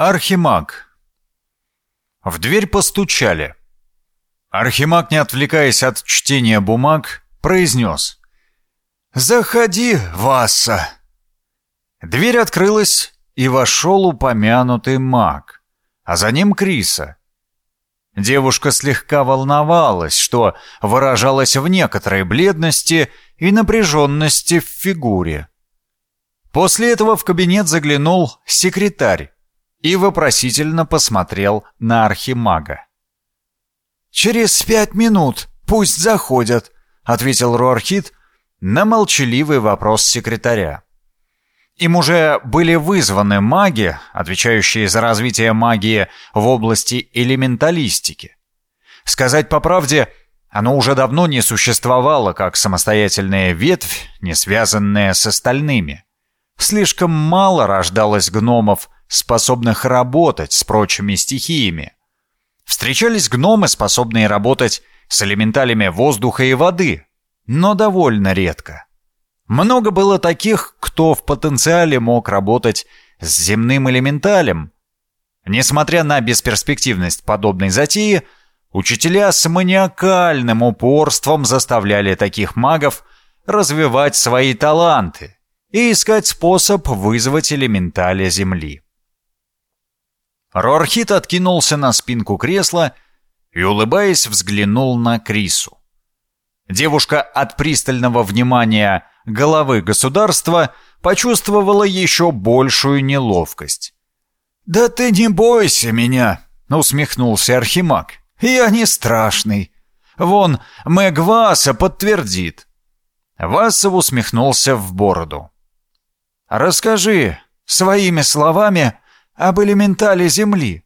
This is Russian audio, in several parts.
Архимаг. В дверь постучали. Архимаг, не отвлекаясь от чтения бумаг, произнес. «Заходи, Васса!» Дверь открылась, и вошел упомянутый маг, а за ним Криса. Девушка слегка волновалась, что выражалось в некоторой бледности и напряженности в фигуре. После этого в кабинет заглянул секретарь, и вопросительно посмотрел на архимага. «Через пять минут пусть заходят», — ответил Руархит на молчаливый вопрос секретаря. Им уже были вызваны маги, отвечающие за развитие магии в области элементалистики. Сказать по правде, оно уже давно не существовало как самостоятельная ветвь, не связанная с остальными. Слишком мало рождалось гномов способных работать с прочими стихиями. Встречались гномы, способные работать с элементалями воздуха и воды, но довольно редко. Много было таких, кто в потенциале мог работать с земным элементалем. Несмотря на бесперспективность подобной затеи, учителя с маниакальным упорством заставляли таких магов развивать свои таланты и искать способ вызвать элементали Земли. Рорхит откинулся на спинку кресла и, улыбаясь, взглянул на Крису. Девушка от пристального внимания головы государства почувствовала еще большую неловкость. «Да ты не бойся меня!» — усмехнулся Архимаг. «Я не страшный. Вон, Мэг Васа подтвердит». Васов усмехнулся в бороду. «Расскажи своими словами об элементале Земли.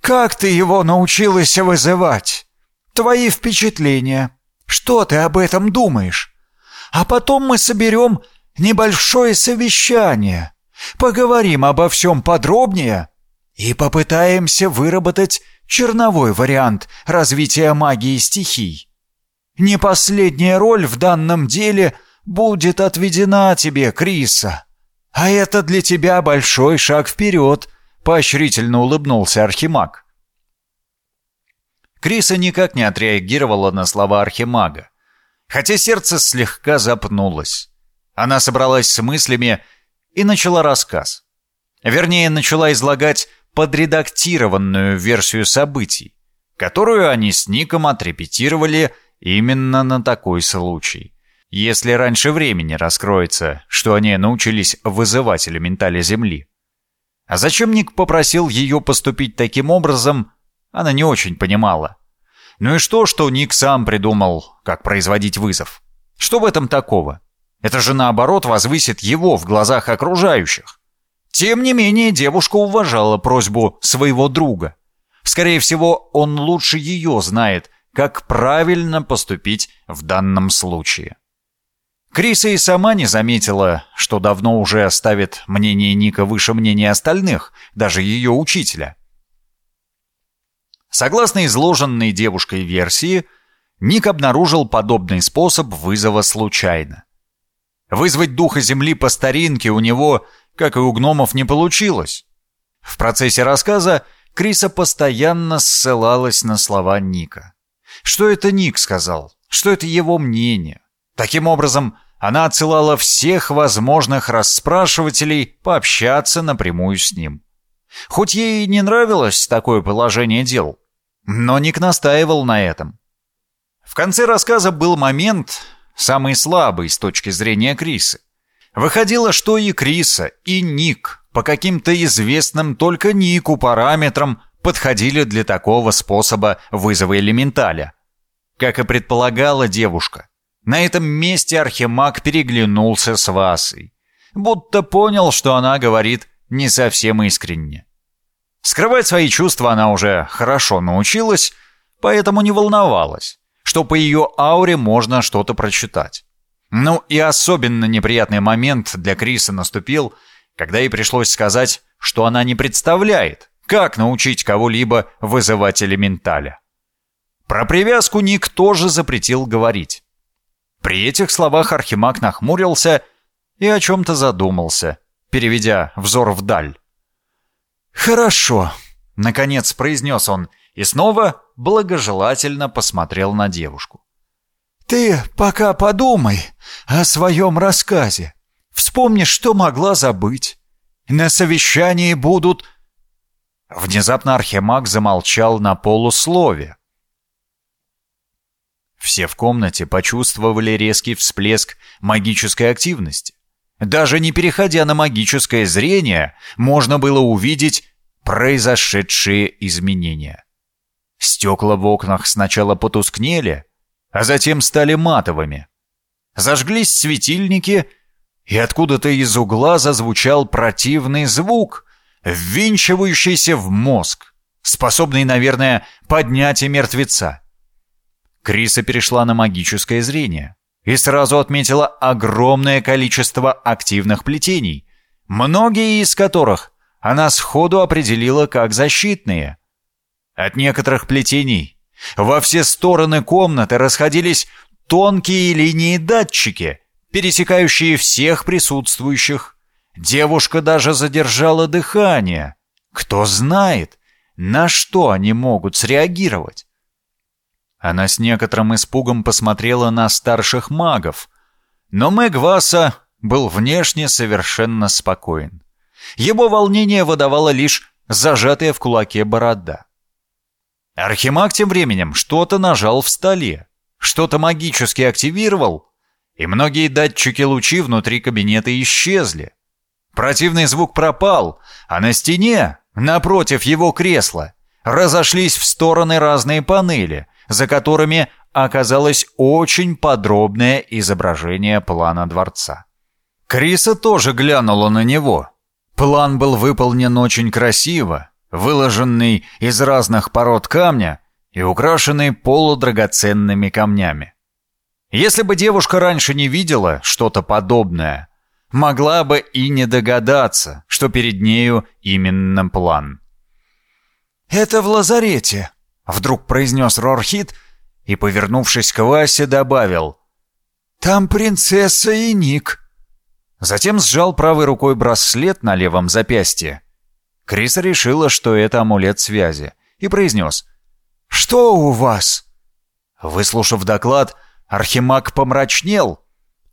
Как ты его научилась вызывать? Твои впечатления. Что ты об этом думаешь? А потом мы соберем небольшое совещание, поговорим обо всем подробнее и попытаемся выработать черновой вариант развития магии стихий. Не последняя роль в данном деле будет отведена тебе, Криса. «А это для тебя большой шаг вперед», — поощрительно улыбнулся Архимаг. Криса никак не отреагировала на слова Архимага, хотя сердце слегка запнулось. Она собралась с мыслями и начала рассказ. Вернее, начала излагать подредактированную версию событий, которую они с Ником отрепетировали именно на такой случай. Если раньше времени раскроется, что они научились вызывать элементали Земли. А зачем Ник попросил ее поступить таким образом, она не очень понимала. Ну и что, что Ник сам придумал, как производить вызов? Что в этом такого? Это же наоборот возвысит его в глазах окружающих. Тем не менее, девушка уважала просьбу своего друга. Скорее всего, он лучше ее знает, как правильно поступить в данном случае. Криса и сама не заметила, что давно уже ставит мнение Ника выше мнения остальных, даже ее учителя. Согласно изложенной девушкой версии, Ник обнаружил подобный способ вызова случайно. Вызвать духа Земли по старинке у него, как и у гномов, не получилось. В процессе рассказа Криса постоянно ссылалась на слова Ника. Что это Ник сказал? Что это его мнение? Таким образом, она отсылала всех возможных расспрашивателей пообщаться напрямую с ним. Хоть ей и не нравилось такое положение дел, но Ник настаивал на этом. В конце рассказа был момент, самый слабый с точки зрения Крисы. Выходило, что и Криса, и Ник по каким-то известным только Нику параметрам подходили для такого способа вызова элементаля. Как и предполагала девушка, на этом месте Архимаг переглянулся с Васой, будто понял, что она говорит не совсем искренне. Скрывать свои чувства она уже хорошо научилась, поэтому не волновалась, что по ее ауре можно что-то прочитать. Ну и особенно неприятный момент для Криса наступил, когда ей пришлось сказать, что она не представляет, как научить кого-либо вызывать элементаля. Про привязку Ник тоже запретил говорить. При этих словах Архимаг нахмурился и о чем-то задумался, переведя взор вдаль. «Хорошо», — наконец произнес он и снова благожелательно посмотрел на девушку. «Ты пока подумай о своем рассказе. Вспомни, что могла забыть. На совещании будут...» Внезапно Архимаг замолчал на полуслове. Все в комнате почувствовали резкий всплеск магической активности. Даже не переходя на магическое зрение, можно было увидеть произошедшие изменения. Стекла в окнах сначала потускнели, а затем стали матовыми. Зажглись светильники, и откуда-то из угла зазвучал противный звук, ввинчивающийся в мозг, способный, наверное, поднять и мертвеца. Криса перешла на магическое зрение и сразу отметила огромное количество активных плетений, многие из которых она сходу определила как защитные. От некоторых плетений во все стороны комнаты расходились тонкие линии-датчики, пересекающие всех присутствующих. Девушка даже задержала дыхание. Кто знает, на что они могут среагировать. Она с некоторым испугом посмотрела на старших магов, но Мэгваса был внешне совершенно спокоен. Его волнение выдавало лишь зажатая в кулаке борода. Архимаг тем временем что-то нажал в столе, что-то магически активировал, и многие датчики лучи внутри кабинета исчезли. Противный звук пропал, а на стене, напротив его кресла, разошлись в стороны разные панели, за которыми оказалось очень подробное изображение плана дворца. Криса тоже глянула на него. План был выполнен очень красиво, выложенный из разных пород камня и украшенный полудрагоценными камнями. Если бы девушка раньше не видела что-то подобное, могла бы и не догадаться, что перед нею именно план. «Это в лазарете», — вдруг произнес Рорхит и, повернувшись к Васе, добавил. «Там принцесса и Ник». Затем сжал правой рукой браслет на левом запястье. Криса решила, что это амулет связи, и произнес. «Что у вас?» Выслушав доклад, Архимаг помрачнел.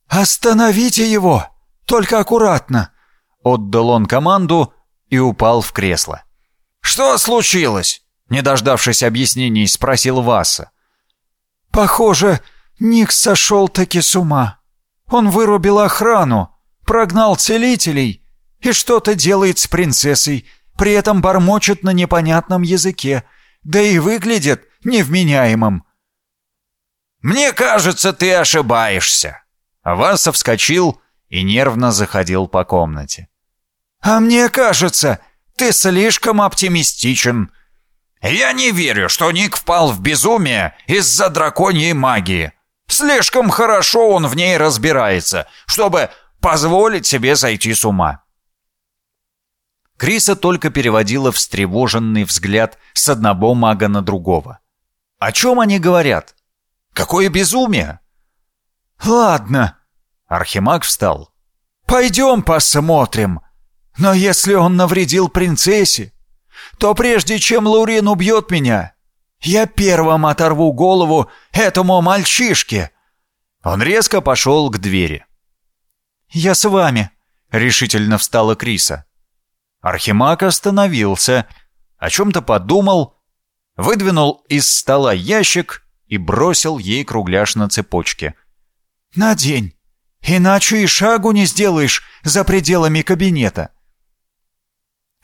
«Остановите его! Только аккуратно!» Отдал он команду и упал в кресло. «Что случилось?» Не дождавшись объяснений, спросил Васа. «Похоже, Ник сошел-таки с ума. Он вырубил охрану, прогнал целителей и что-то делает с принцессой, при этом бормочет на непонятном языке, да и выглядит невменяемым». «Мне кажется, ты ошибаешься». Васа вскочил и нервно заходил по комнате. «А мне кажется, ты слишком оптимистичен», я не верю, что Ник впал в безумие из-за драконьей магии. Слишком хорошо он в ней разбирается, чтобы позволить себе сойти с ума. Криса только переводила встревоженный взгляд с одного мага на другого. О чем они говорят? Какое безумие! Ладно. Архимаг встал. Пойдем посмотрим. Но если он навредил принцессе, то прежде чем Лурин убьет меня, я первым оторву голову этому мальчишке!» Он резко пошел к двери. «Я с вами», — решительно встала Криса. Архимаг остановился, о чем-то подумал, выдвинул из стола ящик и бросил ей кругляш на цепочке. «Надень, иначе и шагу не сделаешь за пределами кабинета».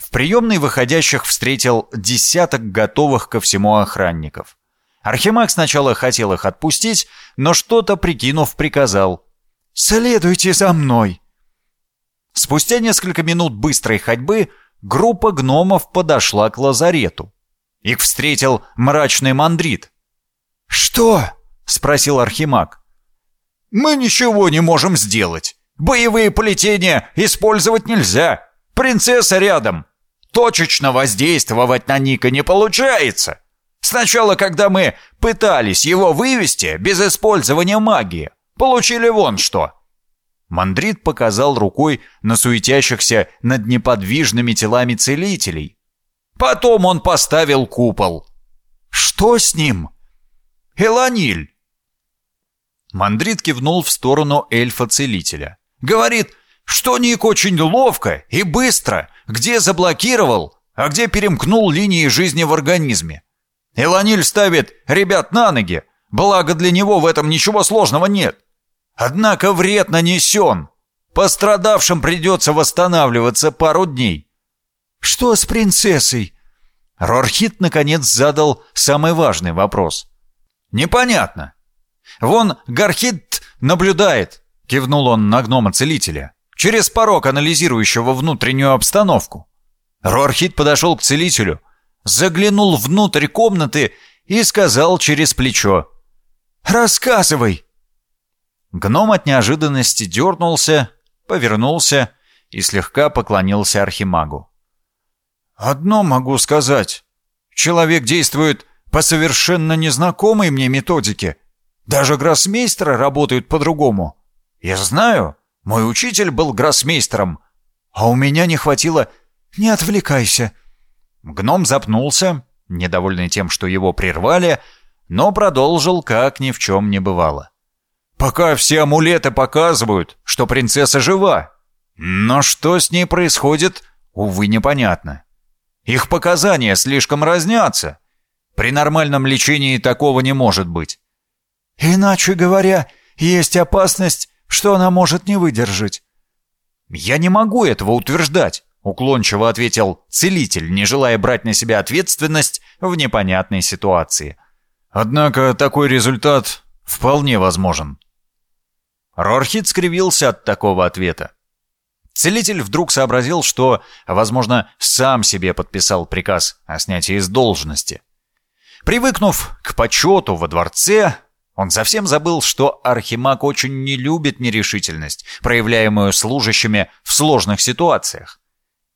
В приемной выходящих встретил десяток готовых ко всему охранников. Архимаг сначала хотел их отпустить, но что-то прикинув, приказал. «Следуйте за мной!» Спустя несколько минут быстрой ходьбы группа гномов подошла к лазарету. Их встретил мрачный мандрит. «Что?» — спросил Архимаг. «Мы ничего не можем сделать. Боевые плетения использовать нельзя. Принцесса рядом. Точечно воздействовать на Ника не получается. Сначала, когда мы пытались его вывести без использования магии, получили вон что. Мандрит показал рукой на суетящихся над неподвижными телами целителей, Потом он поставил купол. Что с ним? Эланиль. Мандрит кивнул в сторону эльфа-целителя. Говорит, что Ник очень ловко и быстро, где заблокировал, а где перемкнул линии жизни в организме. Эланиль ставит ребят на ноги, благо для него в этом ничего сложного нет. Однако вред нанесен. Пострадавшим придется восстанавливаться пару дней. Что с принцессой? Рорхит наконец задал самый важный вопрос. Непонятно. Вон Гархит наблюдает, кивнул он на гнома-целителя, через порог, анализирующего внутреннюю обстановку. Рорхит подошел к целителю, заглянул внутрь комнаты и сказал через плечо. «Рассказывай!» Гном от неожиданности дернулся, повернулся и слегка поклонился архимагу. «Одно могу сказать. Человек действует по совершенно незнакомой мне методике. Даже гроссмейстеры работают по-другому. Я знаю, мой учитель был гроссмейстером, а у меня не хватило... Не отвлекайся!» Гном запнулся, недовольный тем, что его прервали, но продолжил, как ни в чем не бывало. Пока все амулеты показывают, что принцесса жива. Но что с ней происходит, увы, непонятно. Их показания слишком разнятся. При нормальном лечении такого не может быть. Иначе говоря, есть опасность, что она может не выдержать. Я не могу этого утверждать, уклончиво ответил целитель, не желая брать на себя ответственность в непонятной ситуации. Однако такой результат вполне возможен. Рорхит скривился от такого ответа. Целитель вдруг сообразил, что, возможно, сам себе подписал приказ о снятии с должности. Привыкнув к почету во дворце, он совсем забыл, что Архимаг очень не любит нерешительность, проявляемую служащими в сложных ситуациях.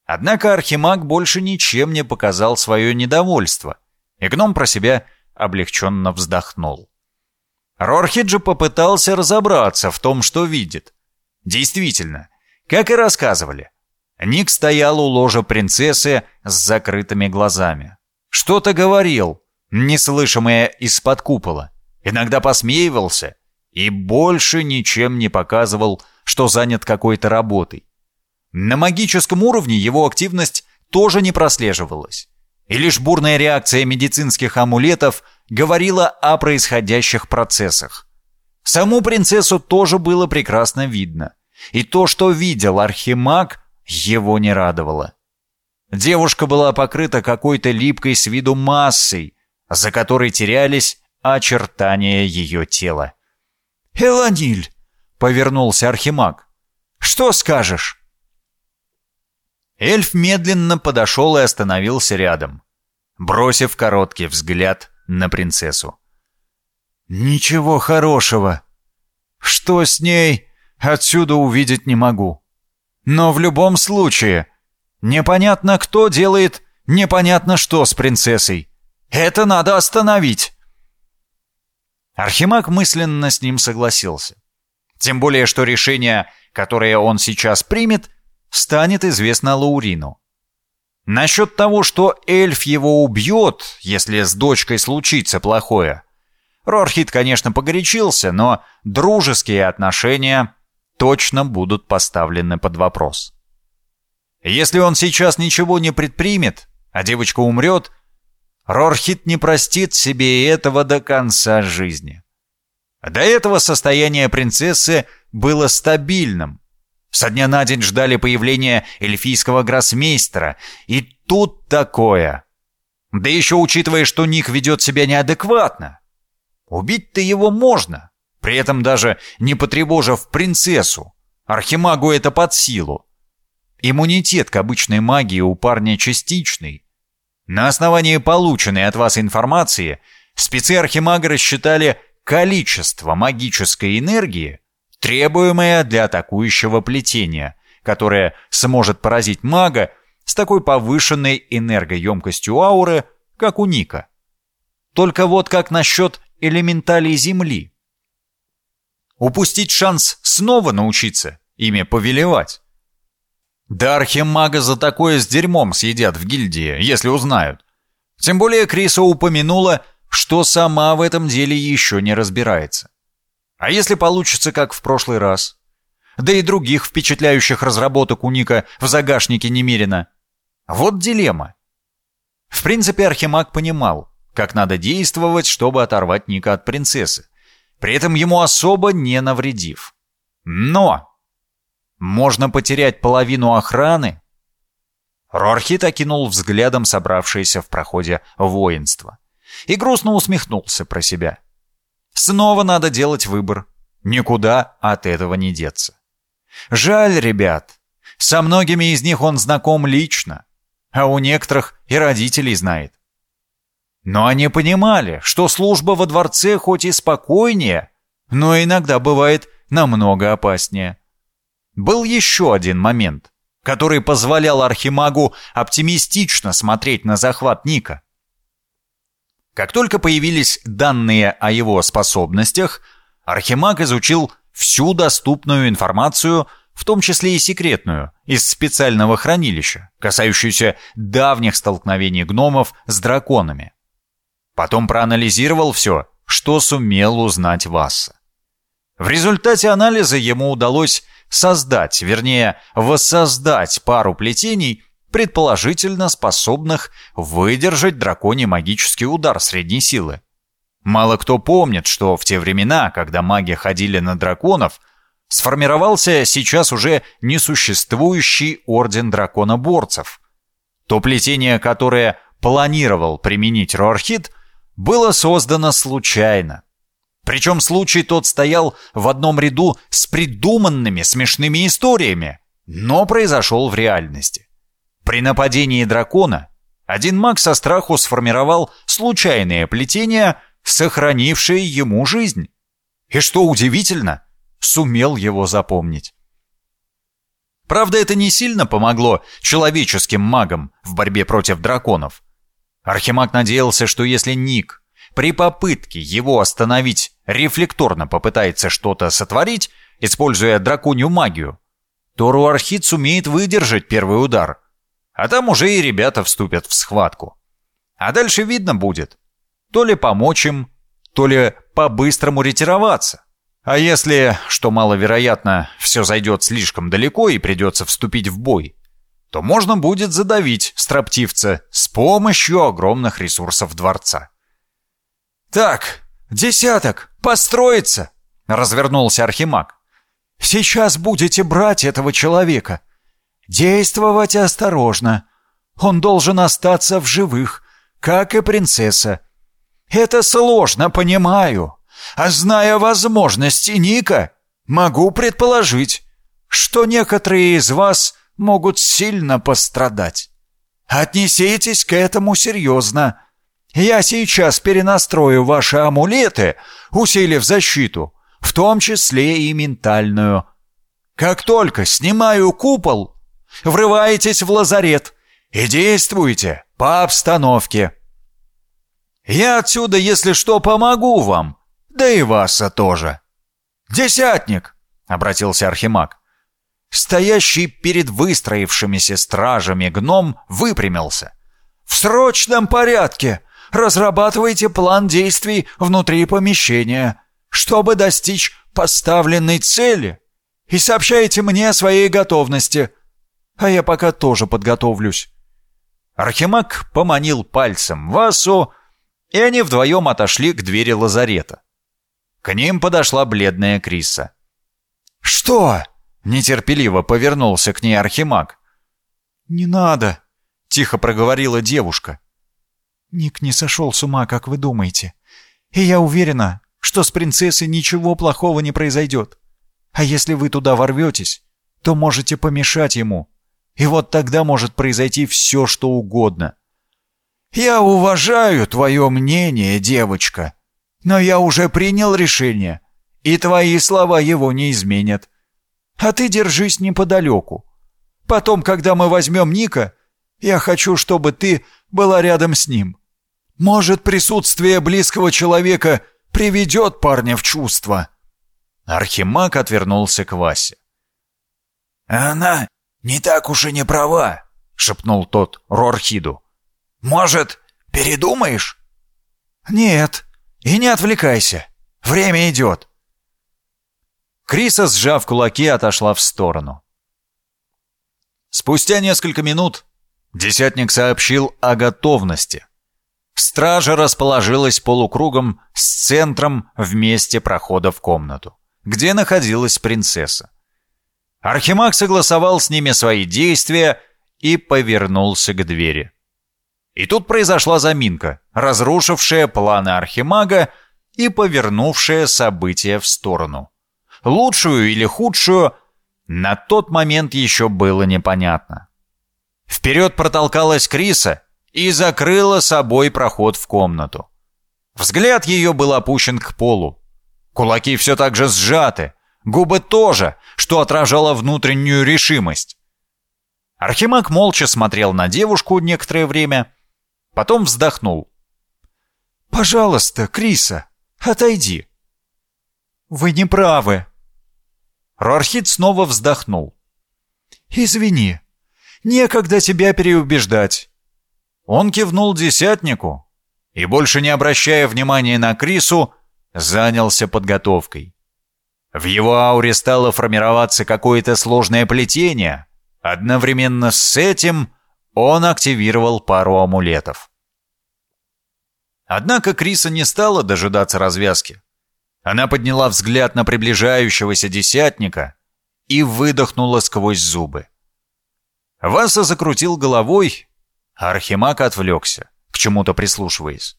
Однако Архимаг больше ничем не показал свое недовольство, и гном про себя облегченно вздохнул. Рорхиджи попытался разобраться в том, что видит. Действительно, как и рассказывали, Ник стоял у ложа принцессы с закрытыми глазами. Что-то говорил, неслышимое из-под купола. Иногда посмеивался и больше ничем не показывал, что занят какой-то работой. На магическом уровне его активность тоже не прослеживалась. И лишь бурная реакция медицинских амулетов говорила о происходящих процессах. Саму принцессу тоже было прекрасно видно. И то, что видел Архимаг, его не радовало. Девушка была покрыта какой-то липкой с виду массой, за которой терялись очертания ее тела. «Эланиль!» — повернулся Архимаг. «Что скажешь?» Эльф медленно подошел и остановился рядом, бросив короткий взгляд на принцессу. «Ничего хорошего. Что с ней, отсюда увидеть не могу. Но в любом случае, непонятно кто делает непонятно что с принцессой. Это надо остановить». Архимаг мысленно с ним согласился. Тем более, что решение, которое он сейчас примет, станет известно Лаурину. Насчет того, что эльф его убьет, если с дочкой случится плохое. Рорхит, конечно, погорячился, но дружеские отношения точно будут поставлены под вопрос. Если он сейчас ничего не предпримет, а девочка умрет, Рорхит не простит себе этого до конца жизни. До этого состояние принцессы было стабильным, со дня на день ждали появления эльфийского гроссмейстера. И тут такое. Да еще учитывая, что Ник ведет себя неадекватно. Убить-то его можно, при этом даже не потревожив принцессу. Архимагу это под силу. Иммунитет к обычной магии у парня частичный. На основании полученной от вас информации спецы Архимага рассчитали количество магической энергии, требуемое для атакующего плетения, которое сможет поразить мага с такой повышенной энергоемкостью ауры, как у Ника. Только вот как насчет элементалей Земли? Упустить шанс снова научиться ими повелевать? Да архимага за такое с дерьмом съедят в гильдии, если узнают. Тем более Криса упомянула, что сама в этом деле еще не разбирается. А если получится, как в прошлый раз? Да и других впечатляющих разработок у Ника в загашнике немерено. Вот дилемма. В принципе, Архимаг понимал, как надо действовать, чтобы оторвать Ника от принцессы, при этом ему особо не навредив. Но можно потерять половину охраны. Рорхит окинул взглядом собравшееся в проходе воинство и грустно усмехнулся про себя. Снова надо делать выбор. Никуда от этого не деться. Жаль, ребят. Со многими из них он знаком лично, а у некоторых и родителей знает. Но они понимали, что служба во дворце хоть и спокойнее, но иногда бывает намного опаснее. Был еще один момент, который позволял Архимагу оптимистично смотреть на захват Ника. Как только появились данные о его способностях, Архимаг изучил всю доступную информацию, в том числе и секретную, из специального хранилища, касающуюся давних столкновений гномов с драконами. Потом проанализировал все, что сумел узнать Васса. В результате анализа ему удалось создать, вернее, воссоздать пару плетений, предположительно способных выдержать драконий магический удар средней силы. Мало кто помнит, что в те времена, когда маги ходили на драконов, сформировался сейчас уже несуществующий орден драконоборцев. То плетение, которое планировал применить Рорхит, было создано случайно. Причем случай тот стоял в одном ряду с придуманными смешными историями, но произошел в реальности. При нападении дракона один маг со страху сформировал случайное плетение, сохранившее ему жизнь. И что удивительно, сумел его запомнить. Правда, это не сильно помогло человеческим магам в борьбе против драконов. Архимаг надеялся, что если Ник при попытке его остановить рефлекторно попытается что-то сотворить, используя драконью магию, то Руархит сумеет выдержать первый удар. А там уже и ребята вступят в схватку. А дальше видно будет. То ли помочь им, то ли по-быстрому ретироваться. А если, что маловероятно, все зайдет слишком далеко и придется вступить в бой, то можно будет задавить строптивца с помощью огромных ресурсов дворца. «Так, десяток, построиться!» — развернулся Архимаг. «Сейчас будете брать этого человека. Действовать осторожно. Он должен остаться в живых, как и принцесса. Это сложно, понимаю. А зная возможности Ника, могу предположить, что некоторые из вас могут сильно пострадать. Отнеситесь к этому серьезно. Я сейчас перенастрою ваши амулеты, усилив защиту, в том числе и ментальную. Как только снимаю купол, врываетесь в лазарет и действуйте по обстановке. Я отсюда, если что, помогу вам, да и Васа тоже. «Десятник!» — обратился Архимаг. Стоящий перед выстроившимися стражами гном выпрямился. «В срочном порядке разрабатывайте план действий внутри помещения, чтобы достичь поставленной цели, и сообщайте мне о своей готовности, а я пока тоже подготовлюсь». Архимаг поманил пальцем Васу, и они вдвоем отошли к двери лазарета. К ним подошла бледная Криса. «Что?» — нетерпеливо повернулся к ней Архимаг. «Не надо», — тихо проговорила девушка. «Ник не сошел с ума, как вы думаете. И я уверена, что с принцессой ничего плохого не произойдет. А если вы туда ворветесь, то можете помешать ему. И вот тогда может произойти все, что угодно». «Я уважаю твое мнение, девочка», но я уже принял решение, и твои слова его не изменят. А ты держись неподалеку. Потом, когда мы возьмем Ника, я хочу, чтобы ты была рядом с ним. Может, присутствие близкого человека приведет парня в чувство». Архимаг отвернулся к Васе. «Она не так уж и не права», — шепнул тот Рорхиду. «Может, передумаешь?» «Нет, и не отвлекайся. Время идет». Криса, сжав кулаки, отошла в сторону. Спустя несколько минут десятник сообщил о готовности. Стража расположилась полукругом с центром в месте прохода в комнату, где находилась принцесса. Архимаг согласовал с ними свои действия и повернулся к двери. И тут произошла заминка, разрушившая планы Архимага и повернувшая события в сторону. Лучшую или худшую, на тот момент еще было непонятно. Вперед протолкалась Криса и закрыла собой проход в комнату. Взгляд ее был опущен к полу. Кулаки все так же сжаты, губы тоже, что отражало внутреннюю решимость. Архимаг молча смотрел на девушку некоторое время, потом вздохнул. «Пожалуйста, Криса, отойди». «Вы не правы». Рорхит снова вздохнул. «Извини, некогда тебя переубеждать». Он кивнул десятнику и, больше не обращая внимания на Крису, занялся подготовкой. В его ауре стало формироваться какое-то сложное плетение. Одновременно с этим он активировал пару амулетов. Однако Криса не стала дожидаться развязки. Она подняла взгляд на приближающегося десятника и выдохнула сквозь зубы. Васа закрутил головой, Архимаг отвлекся, к чему-то прислушиваясь.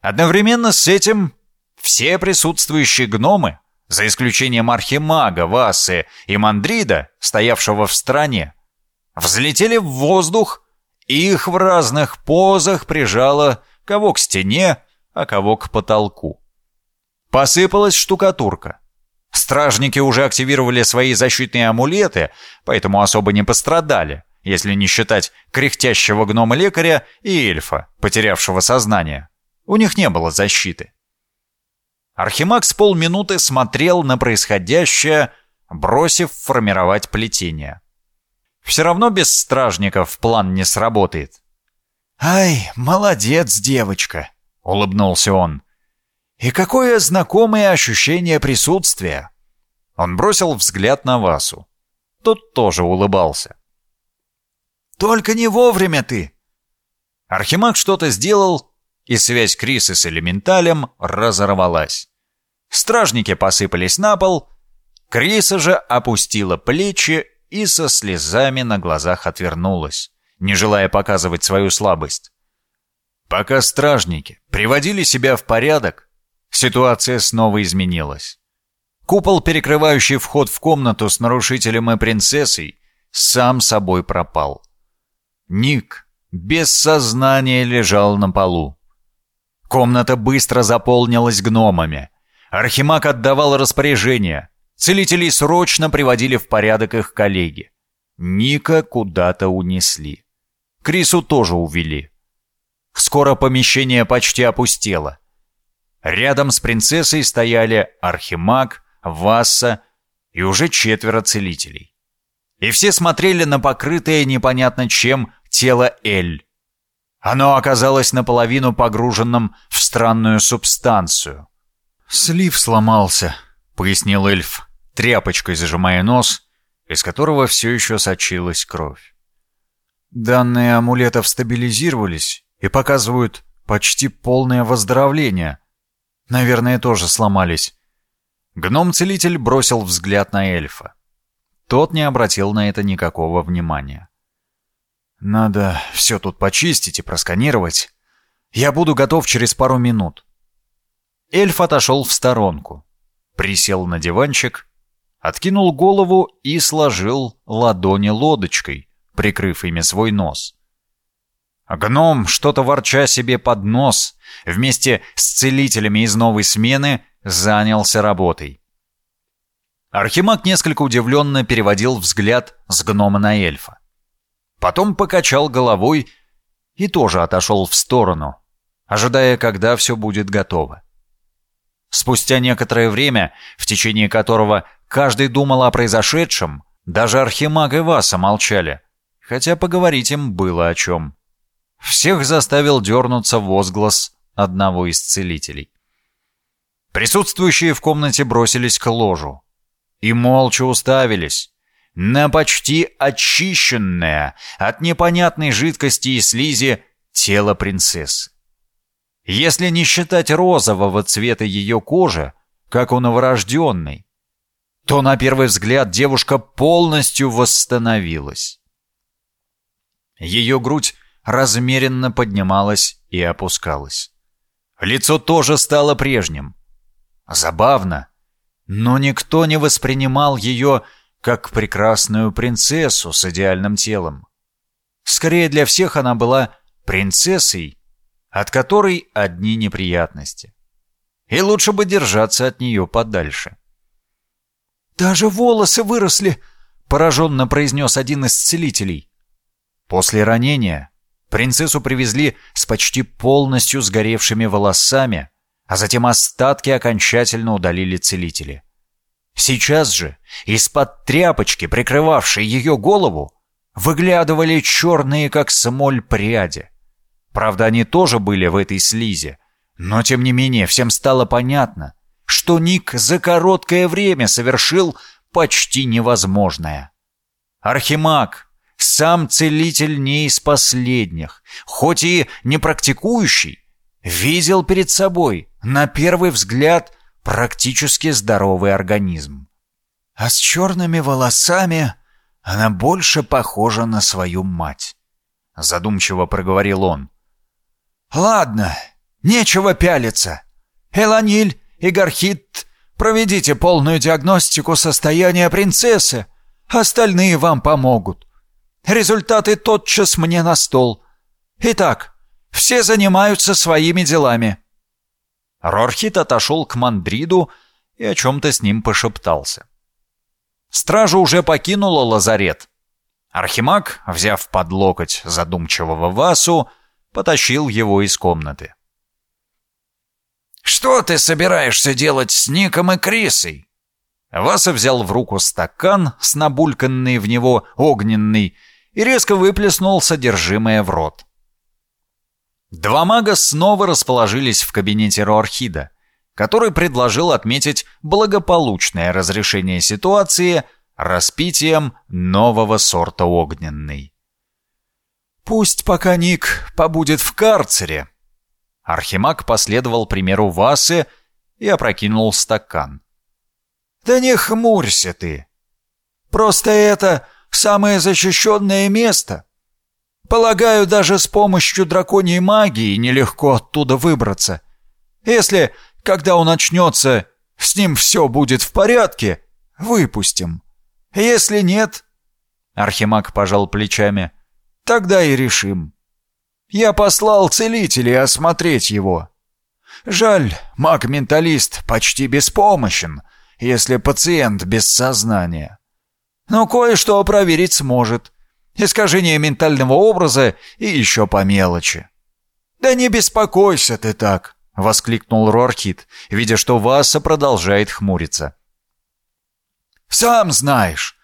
Одновременно с этим все присутствующие гномы за исключением архимага, Васы и Мандрида, стоявшего в стороне, взлетели в воздух, и их в разных позах прижало кого к стене, а кого к потолку. Посыпалась штукатурка. Стражники уже активировали свои защитные амулеты, поэтому особо не пострадали, если не считать кряхтящего гнома-лекаря и эльфа, потерявшего сознание. У них не было защиты. Архимаг с полминуты смотрел на происходящее, бросив формировать плетение. Все равно без стражников план не сработает. «Ай, молодец, девочка!» — улыбнулся он. «И какое знакомое ощущение присутствия!» Он бросил взгляд на Васу. Тот тоже улыбался. «Только не вовремя ты!» Архимаг что-то сделал, и связь Крисы с элементалем разорвалась. Стражники посыпались на пол, Криса же опустила плечи и со слезами на глазах отвернулась, не желая показывать свою слабость. Пока стражники приводили себя в порядок, ситуация снова изменилась. Купол, перекрывающий вход в комнату с нарушителем и принцессой, сам собой пропал. Ник без сознания лежал на полу. Комната быстро заполнилась гномами. Архимаг отдавал распоряжения. Целителей срочно приводили в порядок их коллеги. Ника куда-то унесли. Крису тоже увели. Скоро помещение почти опустело. Рядом с принцессой стояли Архимаг, Васса и уже четверо целителей. И все смотрели на покрытое непонятно чем тело Эль. Оно оказалось наполовину погруженным в странную субстанцию. «Слив сломался», — пояснил эльф, тряпочкой зажимая нос, из которого все еще сочилась кровь. Данные амулетов стабилизировались и показывают почти полное выздоровление. Наверное, тоже сломались. Гном-целитель бросил взгляд на эльфа. Тот не обратил на это никакого внимания. Надо все тут почистить и просканировать. Я буду готов через пару минут. Эльф отошел в сторонку, присел на диванчик, откинул голову и сложил ладони лодочкой, прикрыв ими свой нос. Гном, что-то ворча себе под нос, вместе с целителями из новой смены занялся работой. Архимаг несколько удивленно переводил взгляд с гнома на эльфа. Потом покачал головой и тоже отошел в сторону, ожидая, когда все будет готово. Спустя некоторое время, в течение которого каждый думал о произошедшем, Даже Архимаг и Васа молчали, хотя поговорить им было о чем. Всех заставил дернуться возглас одного из целителей. Присутствующие в комнате бросились к ложу и молча уставились на почти очищенное от непонятной жидкости и слизи тело принцессы. Если не считать розового цвета ее кожи, как у новорожденной, то на первый взгляд девушка полностью восстановилась. Ее грудь размеренно поднималась и опускалась. Лицо тоже стало прежним. Забавно, но никто не воспринимал ее как прекрасную принцессу с идеальным телом. Скорее для всех она была принцессой, от которой одни неприятности. И лучше бы держаться от нее подальше. «Даже волосы выросли!» — пораженно произнес один из целителей. После ранения принцессу привезли с почти полностью сгоревшими волосами, а затем остатки окончательно удалили целители. Сейчас же из-под тряпочки, прикрывавшей ее голову, выглядывали черные, как смоль, пряди. Правда, они тоже были в этой слизи, но тем не менее всем стало понятно, что Ник за короткое время совершил почти невозможное. Архимаг, сам целитель не из последних, хоть и не практикующий, видел перед собой, на первый взгляд, практически здоровый организм. А с черными волосами она больше похожа на свою мать. Задумчиво проговорил он. «Ладно, нечего пялиться. Эланиль и Гархит, проведите полную диагностику состояния принцессы. Остальные вам помогут. Результаты тотчас мне на стол. Итак, все занимаются своими делами». Рорхит отошел к Мандриду и о чем-то с ним пошептался. Стража уже покинула лазарет. Архимаг, взяв под локоть задумчивого Васу, потащил его из комнаты. «Что ты собираешься делать с Ником и Крисой?» Васа взял в руку стакан с набульканный в него огненный и резко выплеснул содержимое в рот. Два мага снова расположились в кабинете Роархида, который предложил отметить благополучное разрешение ситуации распитием нового сорта огненный. «Пусть пока Ник побудет в карцере», Архимаг последовал примеру Васы и опрокинул стакан. «Да не хмурься ты! Просто это самое защищенное место. Полагаю, даже с помощью драконьей магии нелегко оттуда выбраться. Если, когда он очнется, с ним все будет в порядке, выпустим. Если нет...» Архимаг пожал плечами. «Тогда и решим». Я послал целителей осмотреть его. Жаль, маг-менталист почти беспомощен, если пациент без сознания. Но кое-что проверить сможет. Искажение ментального образа и еще по мелочи. «Да не беспокойся ты так!» — воскликнул Рорхит, видя, что Васа продолжает хмуриться. «Сам знаешь,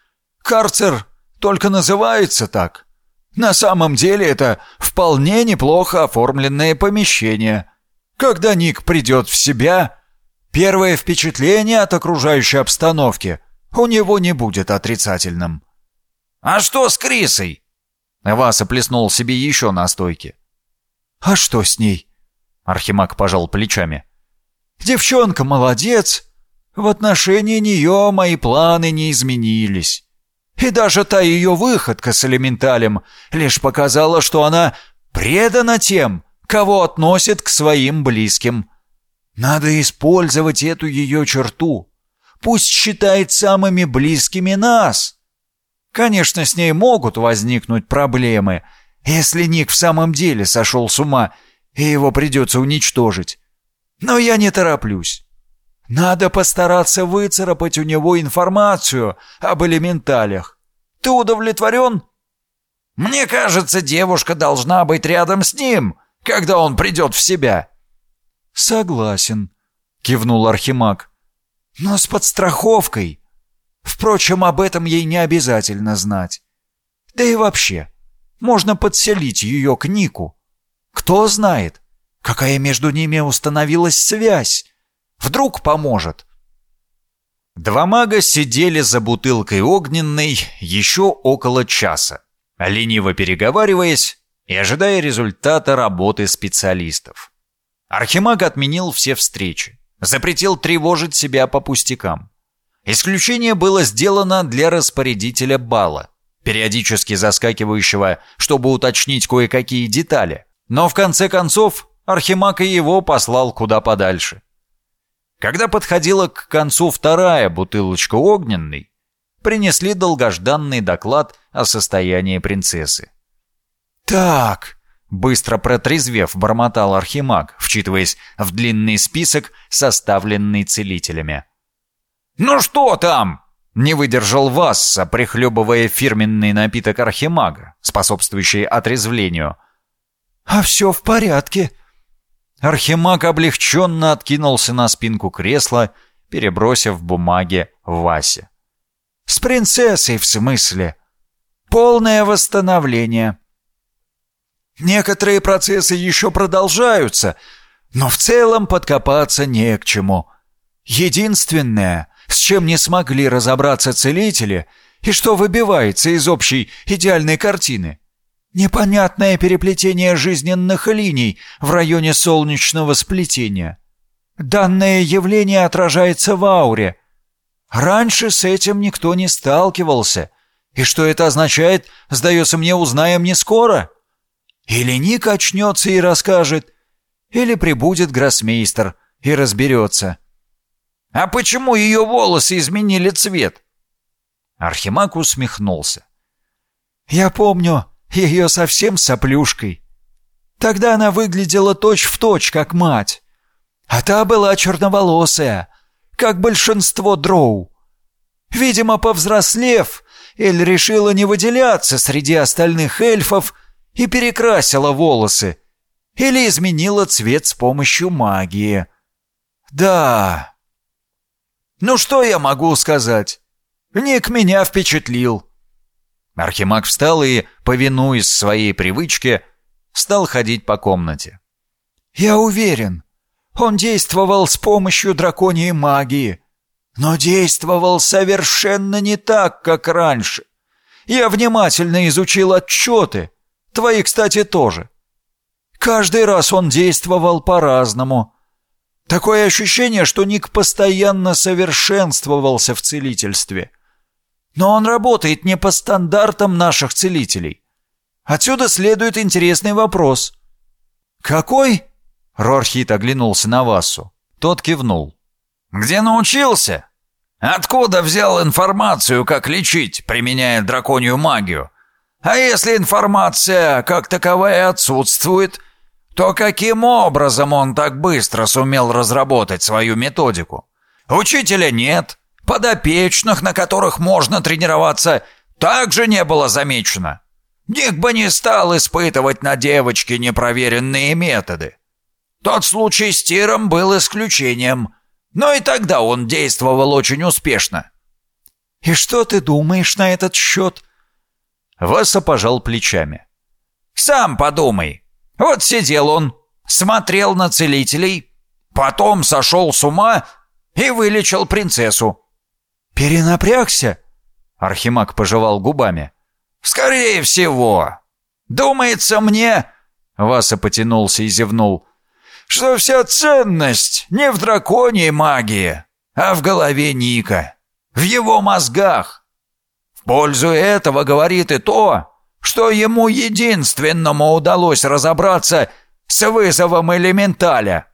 карцер только называется так. На самом деле это вполне неплохо оформленное помещение. Когда Ник придет в себя, первое впечатление от окружающей обстановки у него не будет отрицательным. «А что с Крисой?» Васа плеснул себе еще на стойке. «А что с ней?» Архимаг пожал плечами. «Девчонка молодец. В отношении нее мои планы не изменились. И даже та ее выходка с элементалем лишь показала, что она предана тем, кого относит к своим близким. Надо использовать эту ее черту. Пусть считает самыми близкими нас. Конечно, с ней могут возникнуть проблемы, если Ник в самом деле сошел с ума, и его придется уничтожить. Но я не тороплюсь. Надо постараться выцарапать у него информацию об элементалях. Ты удовлетворен? Мне кажется, девушка должна быть рядом с ним, когда он придет в себя. Согласен, кивнул Архимаг. Но с подстраховкой. Впрочем, об этом ей не обязательно знать. Да и вообще, можно подселить ее к Нику. Кто знает, какая между ними установилась связь. Вдруг поможет. Два мага сидели за бутылкой огненной еще около часа, лениво переговариваясь и ожидая результата работы специалистов. Архимаг отменил все встречи, запретил тревожить себя по пустякам. Исключение было сделано для распорядителя бала, периодически заскакивающего, чтобы уточнить кое-какие детали. Но в конце концов Архимаг и его послал куда подальше. Когда подходила к концу вторая бутылочка огненной, принесли долгожданный доклад о состоянии принцессы. «Так», — быстро протрезвев, бормотал Архимаг, вчитываясь в длинный список, составленный целителями. «Ну что там?» — не выдержал Васса, прихлебывая фирменный напиток Архимага, способствующий отрезвлению. «А все в порядке», Архимаг облегченно откинулся на спинку кресла, перебросив бумаги Васе. «С принцессой, в смысле. Полное восстановление. Некоторые процессы еще продолжаются, но в целом подкопаться не к чему. Единственное, с чем не смогли разобраться целители, и что выбивается из общей идеальной картины — Непонятное переплетение жизненных линий в районе солнечного сплетения. Данное явление отражается в ауре. Раньше с этим никто не сталкивался. И что это означает, сдается мне, узнаем не скоро. Или Ник очнется и расскажет, или прибудет гроссмейстер и разберется. «А почему ее волосы изменили цвет?» Архимаг усмехнулся. «Я помню, ее совсем соплюшкой. Тогда она выглядела точь-в-точь, точь, как мать. А та была черноволосая, как большинство дроу. Видимо, повзрослев, Эль решила не выделяться среди остальных эльфов и перекрасила волосы. Или изменила цвет с помощью магии. Да. Ну что я могу сказать? Ник меня впечатлил. Архимаг встал и, повинуясь своей привычке, стал ходить по комнате. «Я уверен, он действовал с помощью драконьей магии, но действовал совершенно не так, как раньше. Я внимательно изучил отчеты, твои, кстати, тоже. Каждый раз он действовал по-разному. Такое ощущение, что Ник постоянно совершенствовался в целительстве». Но он работает не по стандартам наших целителей. Отсюда следует интересный вопрос. «Какой?» Рорхит оглянулся на Васу. Тот кивнул. «Где научился? Откуда взял информацию, как лечить, применяя драконью магию? А если информация как таковая отсутствует, то каким образом он так быстро сумел разработать свою методику? Учителя нет, Подопечных, на которых можно тренироваться, также не было замечено. Ник бы не стал испытывать на девочке непроверенные методы. Тот случай с Тиром был исключением, но и тогда он действовал очень успешно. «И что ты думаешь на этот счет?» Васа пожал плечами. «Сам подумай. Вот сидел он, смотрел на целителей, потом сошел с ума и вылечил принцессу. «Перенапрягся?» Архимаг пожевал губами. «Скорее всего. Думается мне...» Васа потянулся и зевнул. «Что вся ценность не в драконьей магии, а в голове Ника, в его мозгах. В пользу этого говорит и то, что ему единственному удалось разобраться с вызовом элементаля».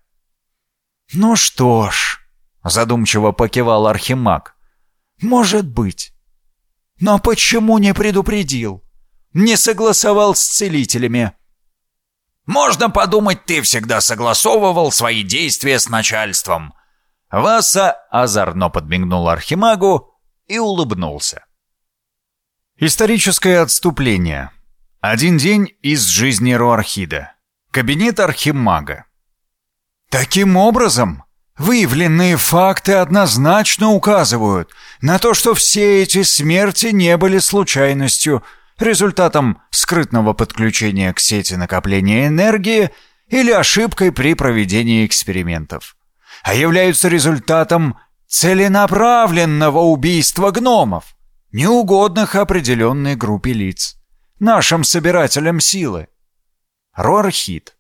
«Ну что ж», — задумчиво покивал Архимаг, может быть. Но почему не предупредил? Не согласовал с целителями? Можно подумать, ты всегда согласовывал свои действия с начальством. Васа озорно подмигнул Архимагу и улыбнулся. Историческое отступление. Один день из жизни Руархида. Кабинет Архимага. Таким образом, Выявленные факты однозначно указывают на то, что все эти смерти не были случайностью, результатом скрытного подключения к сети накопления энергии или ошибкой при проведении экспериментов, а являются результатом целенаправленного убийства гномов, неугодных определенной группе лиц, нашим собирателям силы. Рорхит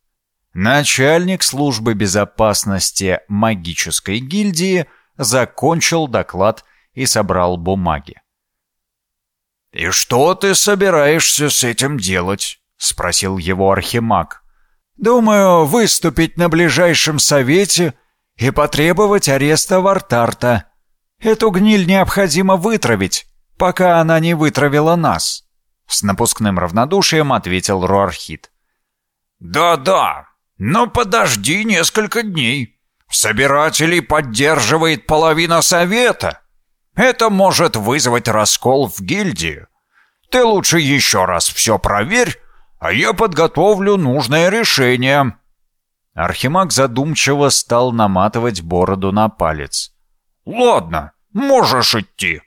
Начальник службы безопасности магической гильдии закончил доклад и собрал бумаги. «И что ты собираешься с этим делать?» — спросил его архимаг. «Думаю, выступить на ближайшем совете и потребовать ареста Вартарта. Эту гниль необходимо вытравить, пока она не вытравила нас», — с напускным равнодушием ответил Руархит. «Да-да, но подожди несколько дней. Собирателей поддерживает половина совета. Это может вызвать раскол в гильдии. Ты лучше еще раз все проверь, а я подготовлю нужное решение». Архимаг задумчиво стал наматывать бороду на палец. «Ладно, можешь идти».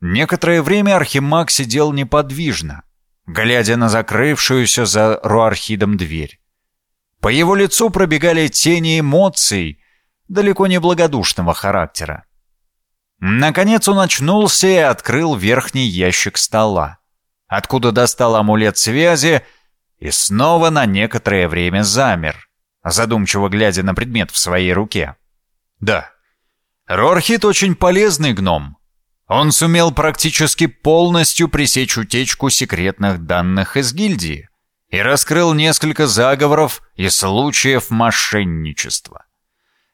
Некоторое время Архимаг сидел неподвижно, глядя на закрывшуюся за Руархидом дверь. По его лицу пробегали тени эмоций, далеко не благодушного характера. Наконец он очнулся и открыл верхний ящик стола, откуда достал амулет связи и снова на некоторое время замер, задумчиво глядя на предмет в своей руке. Да, Рорхит очень полезный гном. Он сумел практически полностью пресечь утечку секретных данных из гильдии и раскрыл несколько заговоров и случаев мошенничества.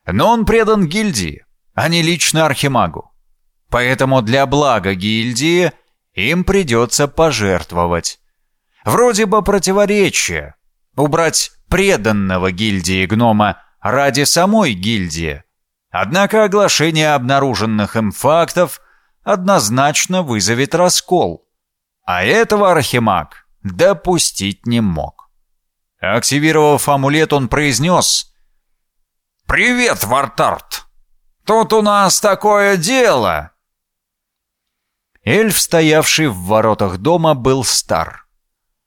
Но он предан гильдии, а не лично Архимагу. Поэтому для блага гильдии им придется пожертвовать. Вроде бы противоречие. Убрать преданного гильдии гнома ради самой гильдии. Однако оглашение обнаруженных им фактов однозначно вызовет раскол. А этого Архимаг допустить не мог. Активировав амулет, он произнес «Привет, Вартарт! Тут у нас такое дело!» Эльф, стоявший в воротах дома, был стар.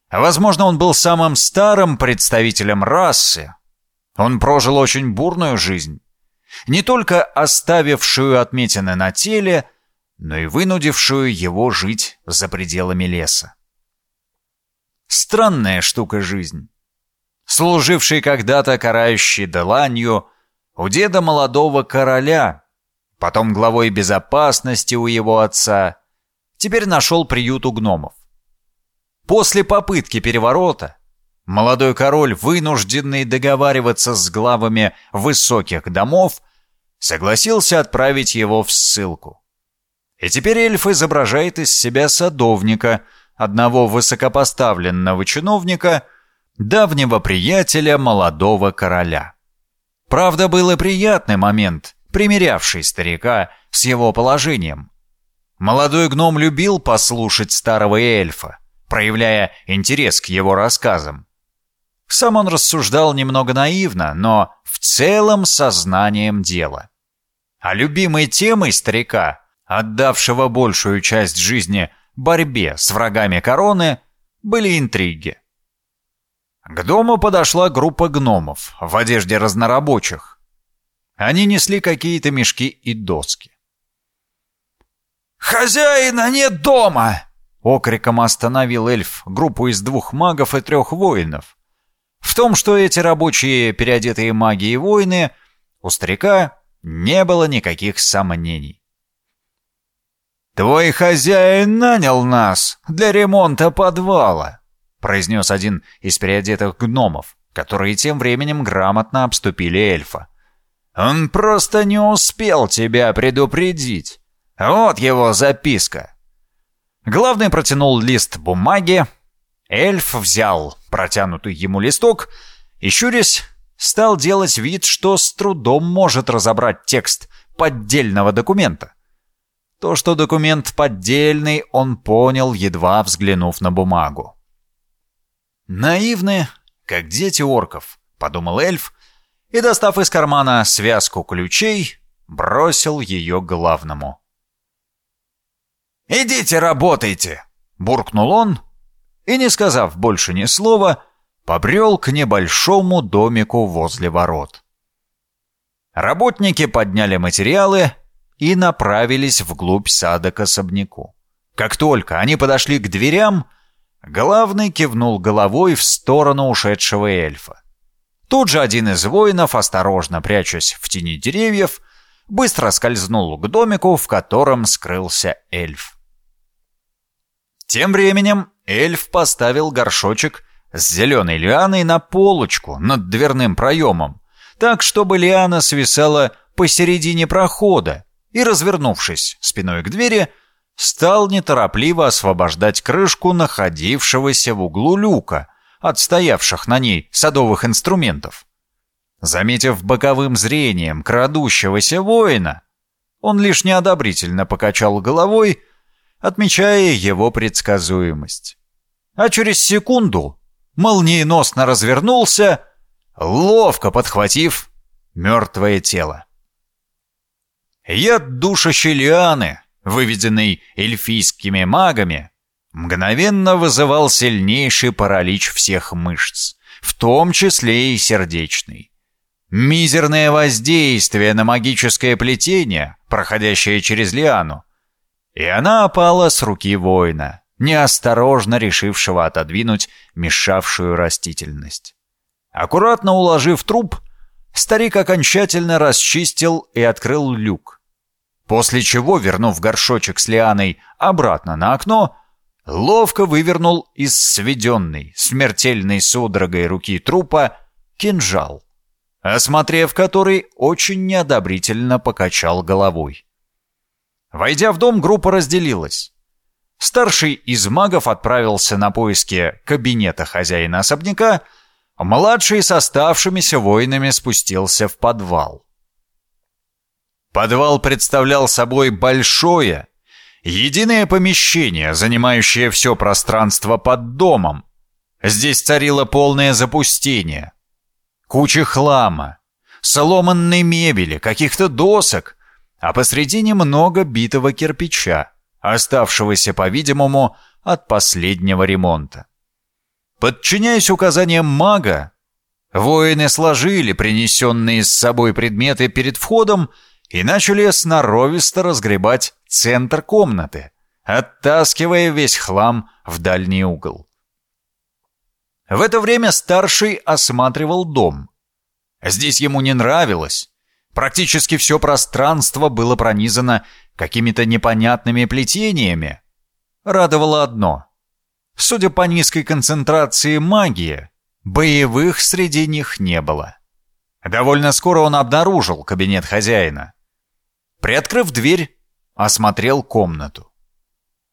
Возможно, он был самым старым представителем расы. Он прожил очень бурную жизнь, не только оставившую отметины на теле, но и вынудившую его жить за пределами леса. Странная штука жизнь. Служивший когда-то карающий Деланью у деда молодого короля, потом главой безопасности у его отца, теперь нашел приют у гномов. После попытки переворота молодой король, вынужденный договариваться с главами высоких домов, согласился отправить его в ссылку. И теперь эльф изображает из себя садовника – одного высокопоставленного чиновника, давнего приятеля молодого короля. Правда, был и приятный момент, примирявший старика с его положением. Молодой гном любил послушать старого эльфа, проявляя интерес к его рассказам. Сам он рассуждал немного наивно, но в целом сознанием дела. А любимой темой старика, отдавшего большую часть жизни борьбе с врагами короны были интриги. К дому подошла группа гномов в одежде разнорабочих. Они несли какие-то мешки и доски. «Хозяина нет дома!» Окриком остановил эльф группу из двух магов и трех воинов. В том, что эти рабочие, переодетые маги и воины, у старика не было никаких сомнений. «Твой хозяин нанял нас для ремонта подвала», произнес один из переодетых гномов, которые тем временем грамотно обступили эльфа. «Он просто не успел тебя предупредить. Вот его записка». Главный протянул лист бумаги. Эльф взял протянутый ему листок и, щурясь, стал делать вид, что с трудом может разобрать текст поддельного документа. То, что документ поддельный, он понял, едва взглянув на бумагу. «Наивны, как дети орков», — подумал эльф, и, достав из кармана связку ключей, бросил ее главному. «Идите работайте!» — буркнул он, и, не сказав больше ни слова, побрел к небольшому домику возле ворот. Работники подняли материалы и направились вглубь сада к особняку. Как только они подошли к дверям, главный кивнул головой в сторону ушедшего эльфа. Тут же один из воинов, осторожно прячась в тени деревьев, быстро скользнул к домику, в котором скрылся эльф. Тем временем эльф поставил горшочек с зеленой лианой на полочку над дверным проемом, так, чтобы лиана свисала посередине прохода, и, развернувшись спиной к двери, стал неторопливо освобождать крышку находившегося в углу люка от стоявших на ней садовых инструментов. Заметив боковым зрением крадущегося воина, он лишь неодобрительно покачал головой, отмечая его предсказуемость. А через секунду молниеносно развернулся, ловко подхватив мертвое тело. Яд душащей лианы, выведенный эльфийскими магами, мгновенно вызывал сильнейший паралич всех мышц, в том числе и сердечный. Мизерное воздействие на магическое плетение, проходящее через лиану, и она опала с руки воина, неосторожно решившего отодвинуть мешавшую растительность. Аккуратно уложив труп, старик окончательно расчистил и открыл люк. После чего, вернув горшочек с лианой обратно на окно, ловко вывернул из сведенной, смертельной судорогой руки трупа кинжал, осмотрев который, очень неодобрительно покачал головой. Войдя в дом, группа разделилась. Старший из магов отправился на поиски кабинета хозяина особняка, а младший с оставшимися воинами спустился в подвал. Подвал представлял собой большое, единое помещение, занимающее все пространство под домом. Здесь царило полное запустение. Куча хлама, сломанной мебели, каких-то досок, а посредине много битого кирпича, оставшегося, по-видимому, от последнего ремонта. Подчиняясь указаниям мага, воины сложили принесенные с собой предметы перед входом и начали сноровисто разгребать центр комнаты, оттаскивая весь хлам в дальний угол. В это время старший осматривал дом. Здесь ему не нравилось, Практически все пространство было пронизано какими-то непонятными плетениями. Радовало одно. Судя по низкой концентрации магии, боевых среди них не было. Довольно скоро он обнаружил кабинет хозяина. Приоткрыв дверь, осмотрел комнату.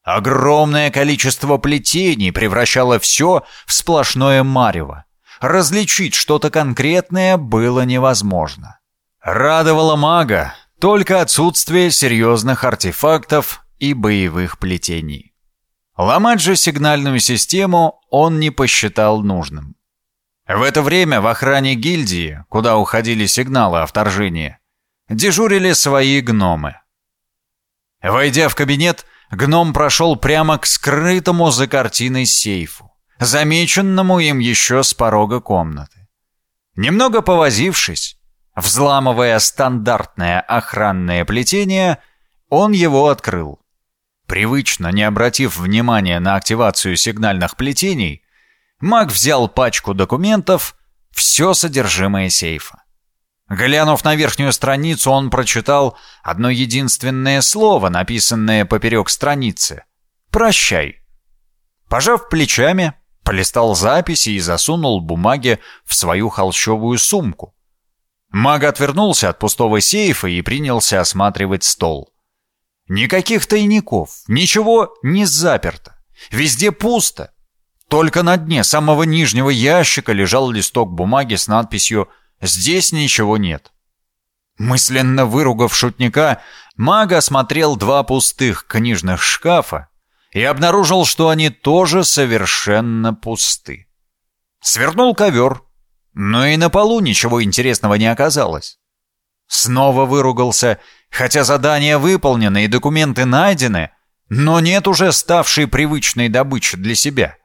Огромное количество плетений превращало все в сплошное марево. Различить что-то конкретное было невозможно. Радовало мага только отсутствие серьезных артефактов и боевых плетений. Ломать же сигнальную систему он не посчитал нужным. В это время в охране гильдии, куда уходили сигналы о вторжении, дежурили свои гномы. Войдя в кабинет, гном прошел прямо к скрытому за картиной сейфу, замеченному им еще с порога комнаты. Немного повозившись, Взламывая стандартное охранное плетение, он его открыл. Привычно не обратив внимания на активацию сигнальных плетений, маг взял пачку документов, все содержимое сейфа. Глянув на верхнюю страницу, он прочитал одно единственное слово, написанное поперек страницы. «Прощай». Пожав плечами, полистал записи и засунул бумаги в свою холщовую сумку. Маг отвернулся от пустого сейфа и принялся осматривать стол. Никаких тайников, ничего не заперто. Везде пусто. Только на дне самого нижнего ящика лежал листок бумаги с надписью «Здесь ничего нет». Мысленно выругав шутника, маг осмотрел два пустых книжных шкафа и обнаружил, что они тоже совершенно пусты. Свернул ковер, Но и на полу ничего интересного не оказалось. Снова выругался, хотя задание выполнено и документы найдены, но нет уже ставшей привычной добычи для себя.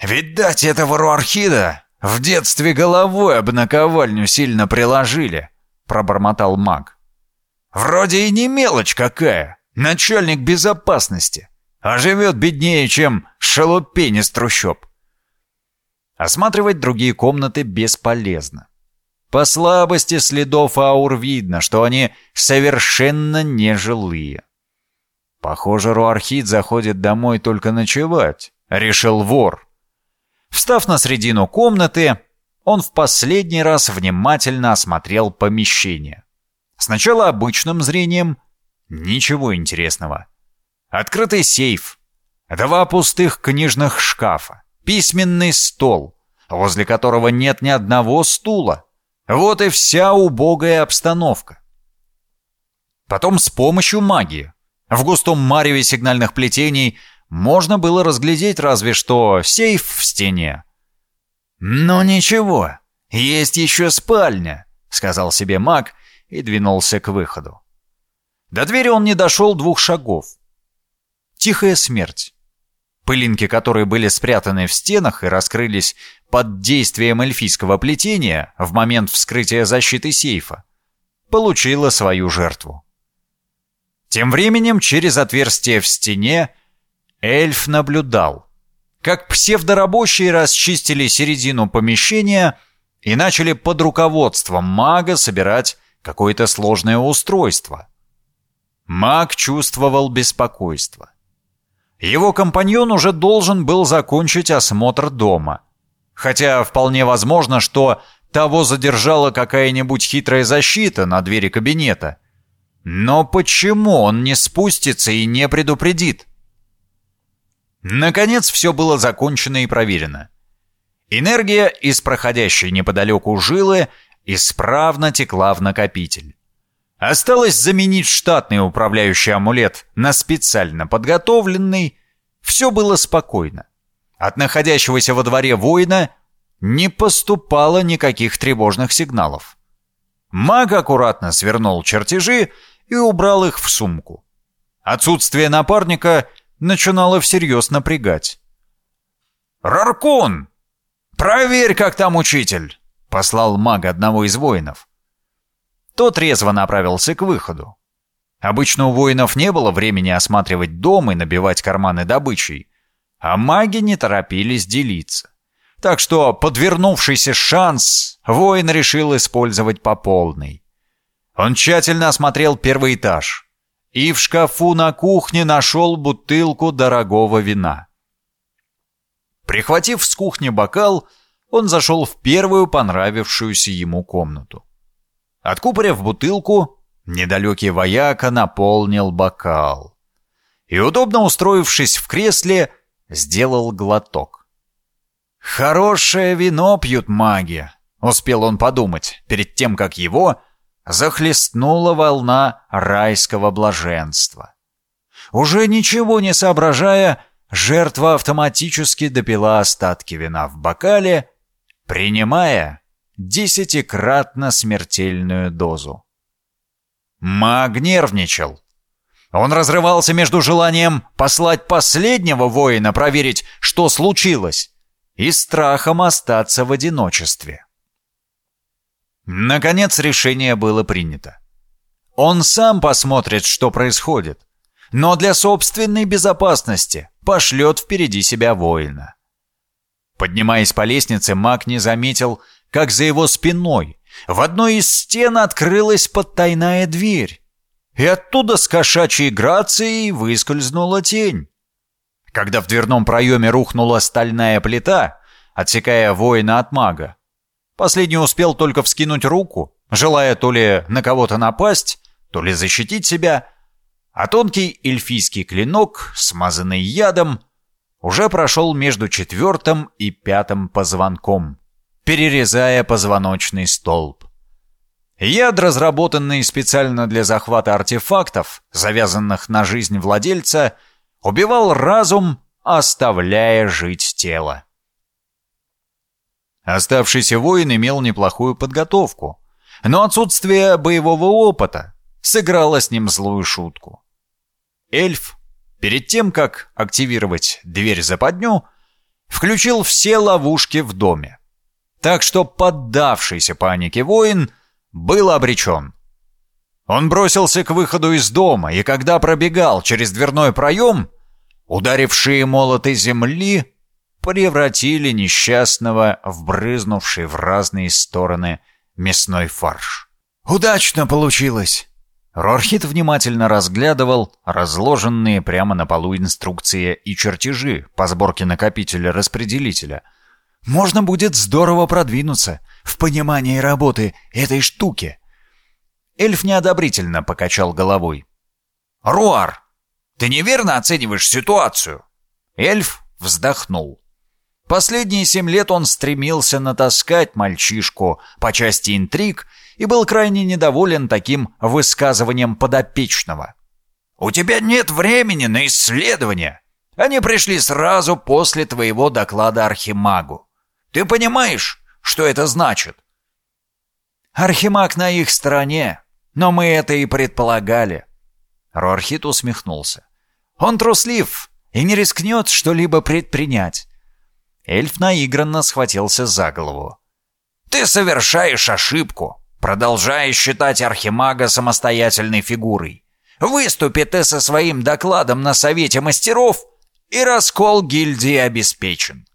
«Видать, этого Руархида в детстве головой об наковальню сильно приложили», — пробормотал маг. «Вроде и не мелочь какая, начальник безопасности, а живет беднее, чем шалупень из трущоб». Осматривать другие комнаты бесполезно. По слабости следов аур видно, что они совершенно нежилые. Похоже, Руархид заходит домой только ночевать, решил вор. Встав на середину комнаты, он в последний раз внимательно осмотрел помещение. Сначала обычным зрением ничего интересного. Открытый сейф, два пустых книжных шкафа, письменный стол, возле которого нет ни одного стула. Вот и вся убогая обстановка. Потом с помощью магии. В густом мареве сигнальных плетений можно было разглядеть разве что сейф в стене. «Ну ничего, есть еще спальня», — сказал себе маг и двинулся к выходу. До двери он не дошел двух шагов. Тихая смерть пылинки которые были спрятаны в стенах и раскрылись под действием эльфийского плетения в момент вскрытия защиты сейфа, получила свою жертву. Тем временем через отверстие в стене эльф наблюдал, как псевдорабочие расчистили середину помещения и начали под руководством мага собирать какое-то сложное устройство. Маг чувствовал беспокойство. Его компаньон уже должен был закончить осмотр дома. Хотя вполне возможно, что того задержала какая-нибудь хитрая защита на двери кабинета. Но почему он не спустится и не предупредит? Наконец все было закончено и проверено. Энергия из проходящей неподалеку жилы исправно текла в накопитель. Осталось заменить штатный управляющий амулет на специально подготовленный. Все было спокойно. От находящегося во дворе воина не поступало никаких тревожных сигналов. Маг аккуратно свернул чертежи и убрал их в сумку. Отсутствие напарника начинало всерьез напрягать. «Раркун! Проверь, как там учитель!» — послал маг одного из воинов. Тот резво направился к выходу. Обычно у воинов не было времени осматривать дом и набивать карманы добычей, а маги не торопились делиться. Так что подвернувшийся шанс воин решил использовать по полной. Он тщательно осмотрел первый этаж и в шкафу на кухне нашел бутылку дорогого вина. Прихватив с кухни бокал, он зашел в первую понравившуюся ему комнату. Откупорив бутылку, недалекий вояка наполнил бокал. И, удобно устроившись в кресле, сделал глоток. «Хорошее вино пьют маги», — успел он подумать, перед тем, как его захлестнула волна райского блаженства. Уже ничего не соображая, жертва автоматически допила остатки вина в бокале, принимая десятикратно смертельную дозу. Маг нервничал. Он разрывался между желанием послать последнего воина проверить, что случилось, и страхом остаться в одиночестве. Наконец решение было принято. Он сам посмотрит, что происходит, но для собственной безопасности пошлет впереди себя воина. Поднимаясь по лестнице, маг не заметил, как за его спиной в одной из стен открылась подтайная дверь, и оттуда с кошачьей грацией выскользнула тень. Когда в дверном проеме рухнула стальная плита, отсекая воина от мага, последний успел только вскинуть руку, желая то ли на кого-то напасть, то ли защитить себя, а тонкий эльфийский клинок, смазанный ядом, уже прошел между четвертым и пятым позвонком перерезая позвоночный столб. Яд, разработанный специально для захвата артефактов, завязанных на жизнь владельца, убивал разум, оставляя жить тело. Оставшийся воин имел неплохую подготовку, но отсутствие боевого опыта сыграло с ним злую шутку. Эльф, перед тем, как активировать дверь западню, включил все ловушки в доме. Так что поддавшийся панике воин был обречен. Он бросился к выходу из дома, и когда пробегал через дверной проем, ударившие молоты земли превратили несчастного в брызнувший в разные стороны мясной фарш. «Удачно получилось!» Рорхит внимательно разглядывал разложенные прямо на полу инструкции и чертежи по сборке накопителя-распределителя. «Можно будет здорово продвинуться в понимании работы этой штуки!» Эльф неодобрительно покачал головой. «Руар, ты неверно оцениваешь ситуацию!» Эльф вздохнул. Последние семь лет он стремился натаскать мальчишку по части интриг и был крайне недоволен таким высказыванием подопечного. «У тебя нет времени на исследования. Они пришли сразу после твоего доклада Архимагу. Ты понимаешь, что это значит?» «Архимаг на их стороне, но мы это и предполагали». Рорхит усмехнулся. «Он труслив и не рискнет что-либо предпринять». Эльф наигранно схватился за голову. «Ты совершаешь ошибку продолжая считать Архимага самостоятельной фигурой. Выступи ты со своим докладом на Совете Мастеров, и раскол гильдии обеспечен.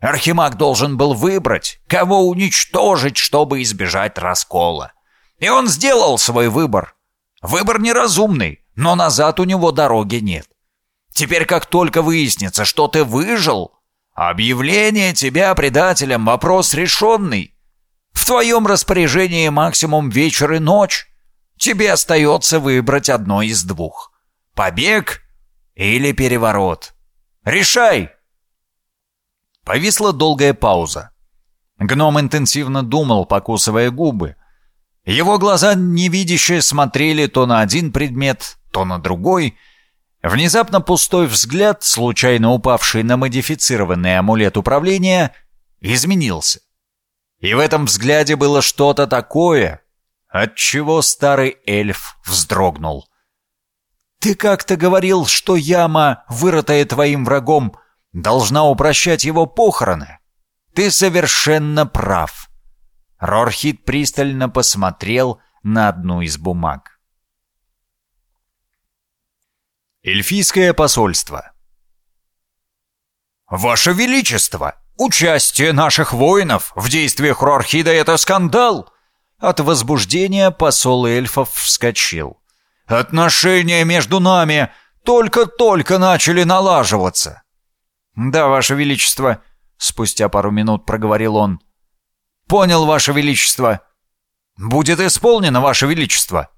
Архимаг должен был выбрать, кого уничтожить, чтобы избежать раскола. И он сделал свой выбор. Выбор неразумный, но назад у него дороги нет. Теперь, как только выяснится, что ты выжил, объявление тебя предателем — вопрос решенный. В твоем распоряжении максимум вечер и ночь. Тебе остается выбрать одно из двух. Побег или переворот. Решай!» Повисла долгая пауза. Гном интенсивно думал, покусывая губы. Его глаза невидящие смотрели то на один предмет, то на другой. Внезапно пустой взгляд, случайно упавший на модифицированный амулет управления, изменился. И в этом взгляде было что-то такое, от чего старый эльф вздрогнул. «Ты как-то говорил, что яма, вырытая твоим врагом, должна упрощать его похороны. Ты совершенно прав». Рорхит пристально посмотрел на одну из бумаг. Эльфийское посольство. «Ваше Величество!» Участие наших воинов в действиях Рорхида — это скандал!» От возбуждения посол эльфов вскочил. «Отношения между нами только-только начали налаживаться!» «Да, Ваше Величество», — спустя пару минут проговорил он. «Понял, Ваше Величество». «Будет исполнено, Ваше Величество».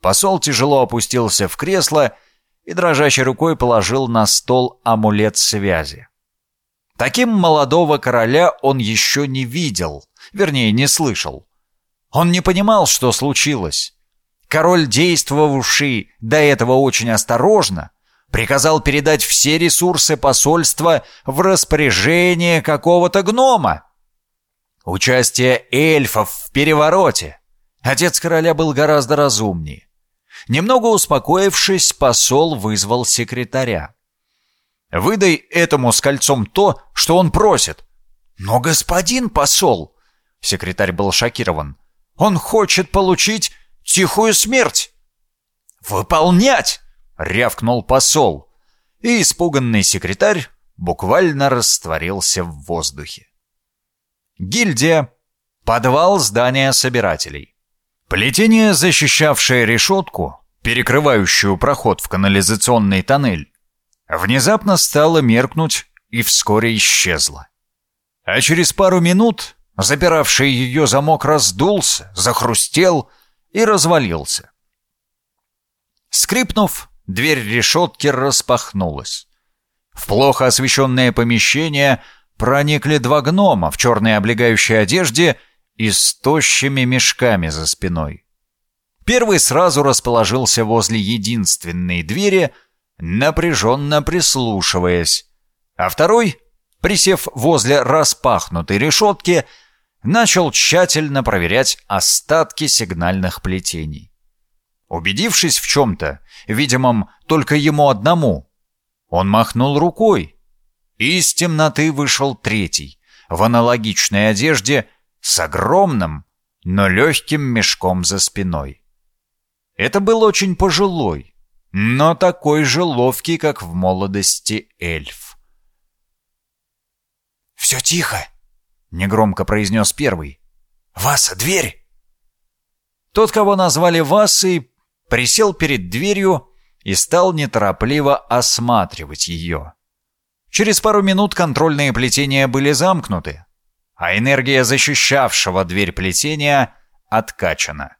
Посол тяжело опустился в кресло и дрожащей рукой положил на стол амулет связи. Таким молодого короля он еще не видел, вернее, не слышал. Он не понимал, что случилось. Король, действовавший до этого очень осторожно, приказал передать все ресурсы посольства в распоряжение какого-то гнома. Участие эльфов в перевороте. Отец короля был гораздо разумнее. Немного успокоившись, посол вызвал секретаря. Выдай этому с кольцом то, что он просит». «Но господин посол...» Секретарь был шокирован. «Он хочет получить тихую смерть!» «Выполнять!» — рявкнул посол. И испуганный секретарь буквально растворился в воздухе. Гильдия. Подвал здания собирателей. Плетение, защищавшее решетку, перекрывающую проход в канализационный тоннель, внезапно стала меркнуть и вскоре исчезла. А через пару минут запиравший ее замок раздулся, захрустел и развалился. Скрипнув, дверь решетки распахнулась. В плохо освещенное помещение проникли два гнома в черной облегающей одежде и с тощими мешками за спиной. Первый сразу расположился возле единственной двери — напряженно прислушиваясь, а второй присев возле распахнутой решетки, начал тщательно проверять остатки сигнальных плетений. Убедившись в чем-то, видимом только ему одному, он махнул рукой, и из темноты вышел третий, в аналогичной одежде, с огромным, но легким мешком за спиной. Это был очень пожилой, но такой же ловкий, как в молодости эльф. «Все тихо!» — негромко произнес первый. «Васа, дверь!» Тот, кого назвали Васой, присел перед дверью и стал неторопливо осматривать ее. Через пару минут контрольные плетения были замкнуты, а энергия защищавшего дверь плетения откачана.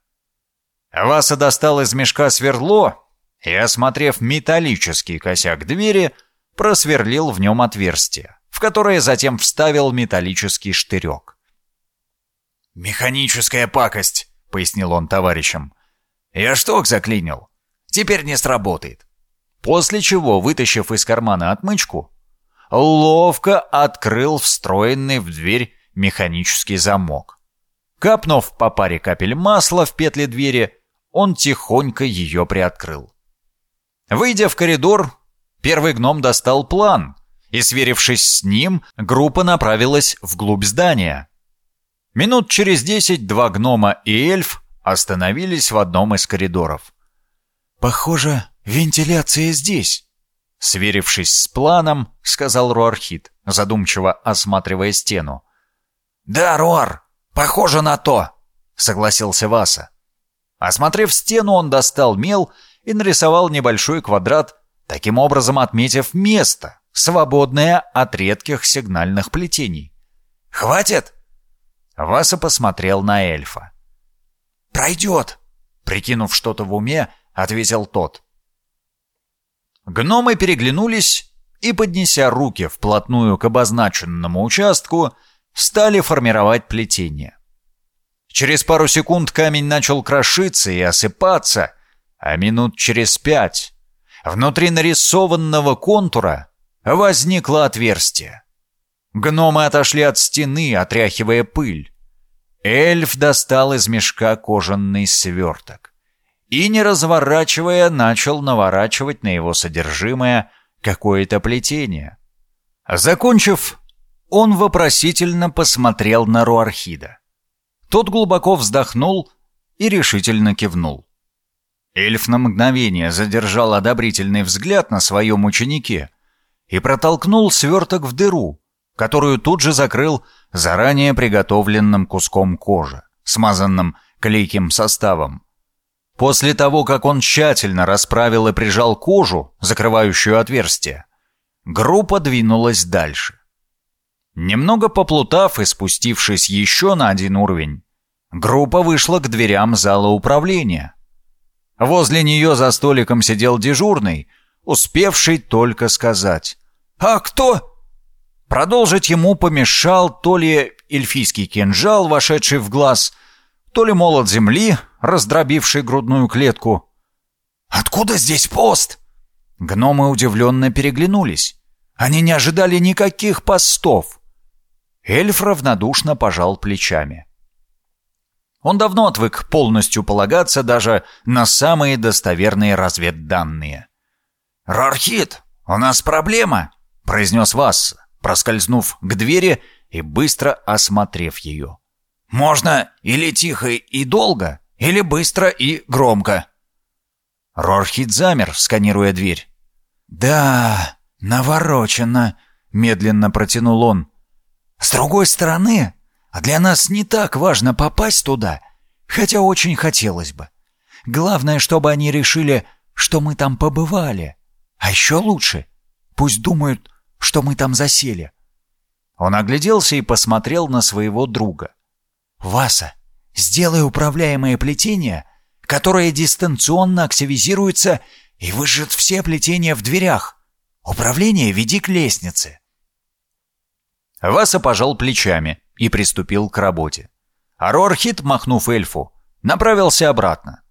Васа достал из мешка сверло и, осмотрев металлический косяк двери, просверлил в нем отверстие, в которое затем вставил металлический штырек. «Механическая пакость», — пояснил он товарищам. «Я шток заклинил. Теперь не сработает». После чего, вытащив из кармана отмычку, ловко открыл встроенный в дверь механический замок. Капнув по паре капель масла в петли двери, он тихонько ее приоткрыл. Выйдя в коридор, первый гном достал план, и, сверившись с ним, группа направилась вглубь здания. Минут через десять два гнома и эльф остановились в одном из коридоров. «Похоже, вентиляция здесь», — сверившись с планом, сказал Руархит, задумчиво осматривая стену. «Да, Руар, похоже на то», — согласился Васа. Осмотрев стену, он достал мел и нарисовал небольшой квадрат, таким образом отметив место, свободное от редких сигнальных плетений. «Хватит?» Васа посмотрел на эльфа. «Пройдет!» Прикинув что-то в уме, ответил тот. Гномы переглянулись и, поднеся руки вплотную к обозначенному участку, стали формировать плетение. Через пару секунд камень начал крошиться и осыпаться, а минут через пять внутри нарисованного контура возникло отверстие. Гномы отошли от стены, отряхивая пыль. Эльф достал из мешка кожаный сверток и, не разворачивая, начал наворачивать на его содержимое какое-то плетение. Закончив, он вопросительно посмотрел на Руархида. Тот глубоко вздохнул и решительно кивнул. Эльф на мгновение задержал одобрительный взгляд на своем ученике и протолкнул сверток в дыру, которую тут же закрыл заранее приготовленным куском кожи, смазанным клейким составом. После того, как он тщательно расправил и прижал кожу, закрывающую отверстие, группа двинулась дальше. Немного поплутав и спустившись еще на один уровень, группа вышла к дверям зала управления. Возле нее за столиком сидел дежурный, успевший только сказать «А кто?». Продолжить ему помешал то ли эльфийский кинжал, вошедший в глаз, то ли молот земли, раздробивший грудную клетку. «Откуда здесь пост?» Гномы удивленно переглянулись. Они не ожидали никаких постов. Эльф равнодушно пожал плечами. Он давно отвык полностью полагаться даже на самые достоверные разведданные. «Рархит, у нас проблема!» — произнес Васс, проскользнув к двери и быстро осмотрев ее. «Можно или тихо и долго, или быстро и громко». Рорхит замер, сканируя дверь. «Да, наворочено», — медленно протянул он. С другой стороны, для нас не так важно попасть туда, хотя очень хотелось бы. Главное, чтобы они решили, что мы там побывали. А еще лучше, пусть думают, что мы там засели. Он огляделся и посмотрел на своего друга. «Васа, сделай управляемое плетение, которое дистанционно активизируется и выжжет все плетения в дверях. Управление веди к лестнице». Васа пожал плечами и приступил к работе. А Рорхит, махнув эльфу, направился обратно.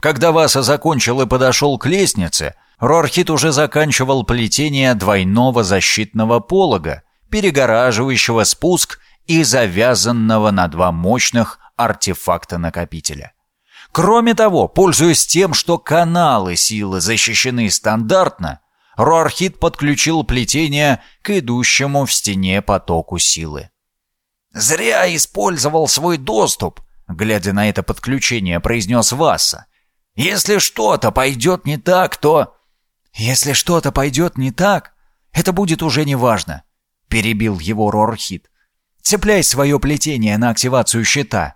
Когда Васа закончил и подошел к лестнице, Рорхит уже заканчивал плетение двойного защитного полога, перегораживающего спуск и завязанного на два мощных артефакта-накопителя. Кроме того, пользуясь тем, что каналы силы защищены стандартно, Руархит подключил плетение к идущему в стене потоку силы. «Зря использовал свой доступ», — глядя на это подключение, произнес Васса. «Если что-то пойдет не так, то...» «Если что-то пойдет не так, это будет уже неважно», — перебил его Рорхит. «Цепляй свое плетение на активацию щита».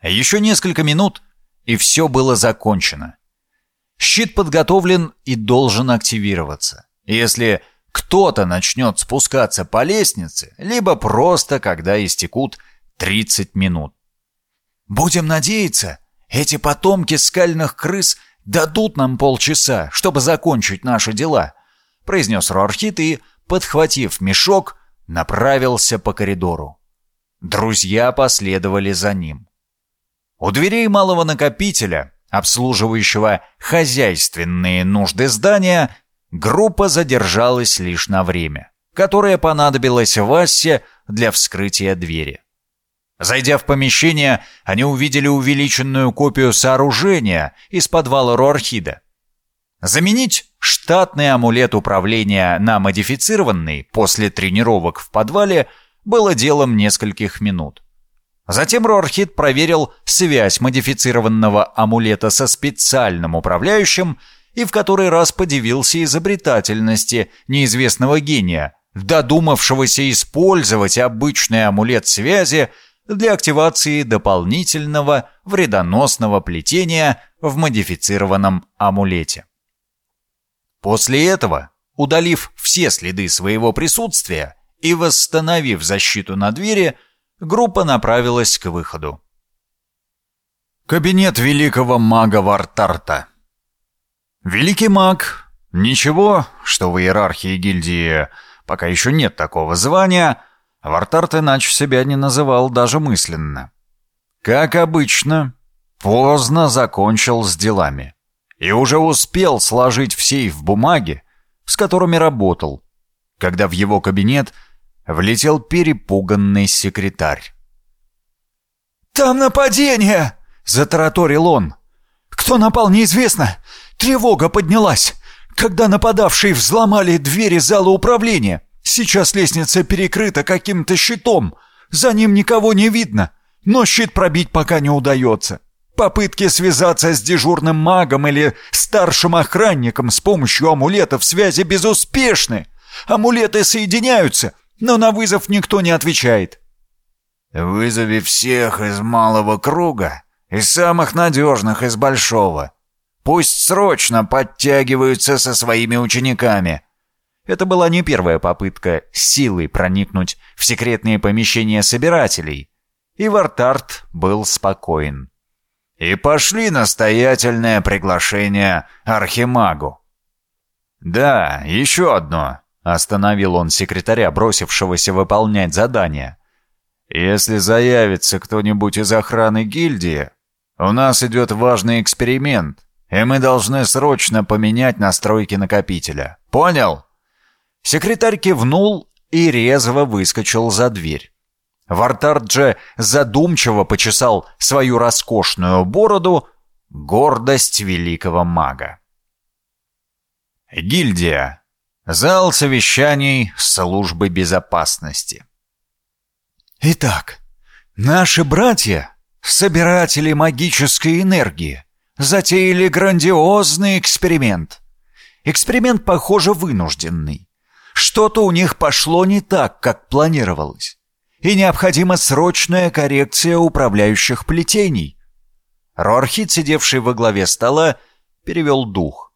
Еще несколько минут, и все было закончено. Щит подготовлен и должен активироваться. Если кто-то начнет спускаться по лестнице, либо просто когда истекут 30 минут. Будем надеяться, эти потомки скальных крыс дадут нам полчаса, чтобы закончить наши дела, произнес Рорхит и, подхватив мешок, направился по коридору. Друзья последовали за ним. У дверей малого накопителя, обслуживающего хозяйственные нужды здания, группа задержалась лишь на время, которое понадобилось Васе для вскрытия двери. Зайдя в помещение, они увидели увеличенную копию сооружения из подвала Руархида. Заменить штатный амулет управления на модифицированный после тренировок в подвале было делом нескольких минут. Затем Рорхит проверил связь модифицированного амулета со специальным управляющим и в который раз подивился изобретательности неизвестного гения, додумавшегося использовать обычный амулет связи для активации дополнительного вредоносного плетения в модифицированном амулете. После этого, удалив все следы своего присутствия и восстановив защиту на двери, группа направилась к выходу. Кабинет великого мага Вартарта. Великий маг, ничего, что в иерархии гильдии пока еще нет такого звания, Вартарт иначе себя не называл даже мысленно. Как обычно, поздно закончил с делами и уже успел сложить в сейф бумаги, с которыми работал, когда в его кабинет влетел перепуганный секретарь. «Там нападение!» — затараторил он. «Кто напал, неизвестно. Тревога поднялась, когда нападавшие взломали двери зала управления. Сейчас лестница перекрыта каким-то щитом. За ним никого не видно, но щит пробить пока не удается. Попытки связаться с дежурным магом или старшим охранником с помощью амулетов связи безуспешны. Амулеты соединяются, но на вызов никто не отвечает. «Вызови всех из малого круга и самых надежных из большого. Пусть срочно подтягиваются со своими учениками». Это была не первая попытка силой проникнуть в секретные помещения собирателей, и Вартарт был спокоен. И пошли настоятельное приглашение Архимагу. «Да, еще одно», Остановил он секретаря, бросившегося выполнять задание. «Если заявится кто-нибудь из охраны гильдии, у нас идет важный эксперимент, и мы должны срочно поменять настройки накопителя. Понял?» Секретарь кивнул и резво выскочил за дверь. Вартардже задумчиво почесал свою роскошную бороду, гордость великого мага. Гильдия Зал совещаний службы безопасности. Итак, наши братья, собиратели магической энергии, затеяли грандиозный эксперимент. Эксперимент, похоже, вынужденный. Что-то у них пошло не так, как планировалось. И необходима срочная коррекция управляющих плетений. Рорхит, сидевший во главе стола, перевел дух.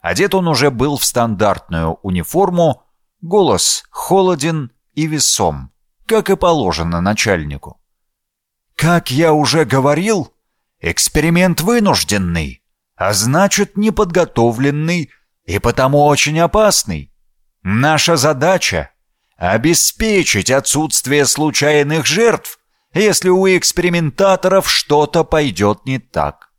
Одет он уже был в стандартную униформу, голос холоден и весом, как и положено начальнику. «Как я уже говорил, эксперимент вынужденный, а значит неподготовленный и потому очень опасный. Наша задача — обеспечить отсутствие случайных жертв, если у экспериментаторов что-то пойдет не так.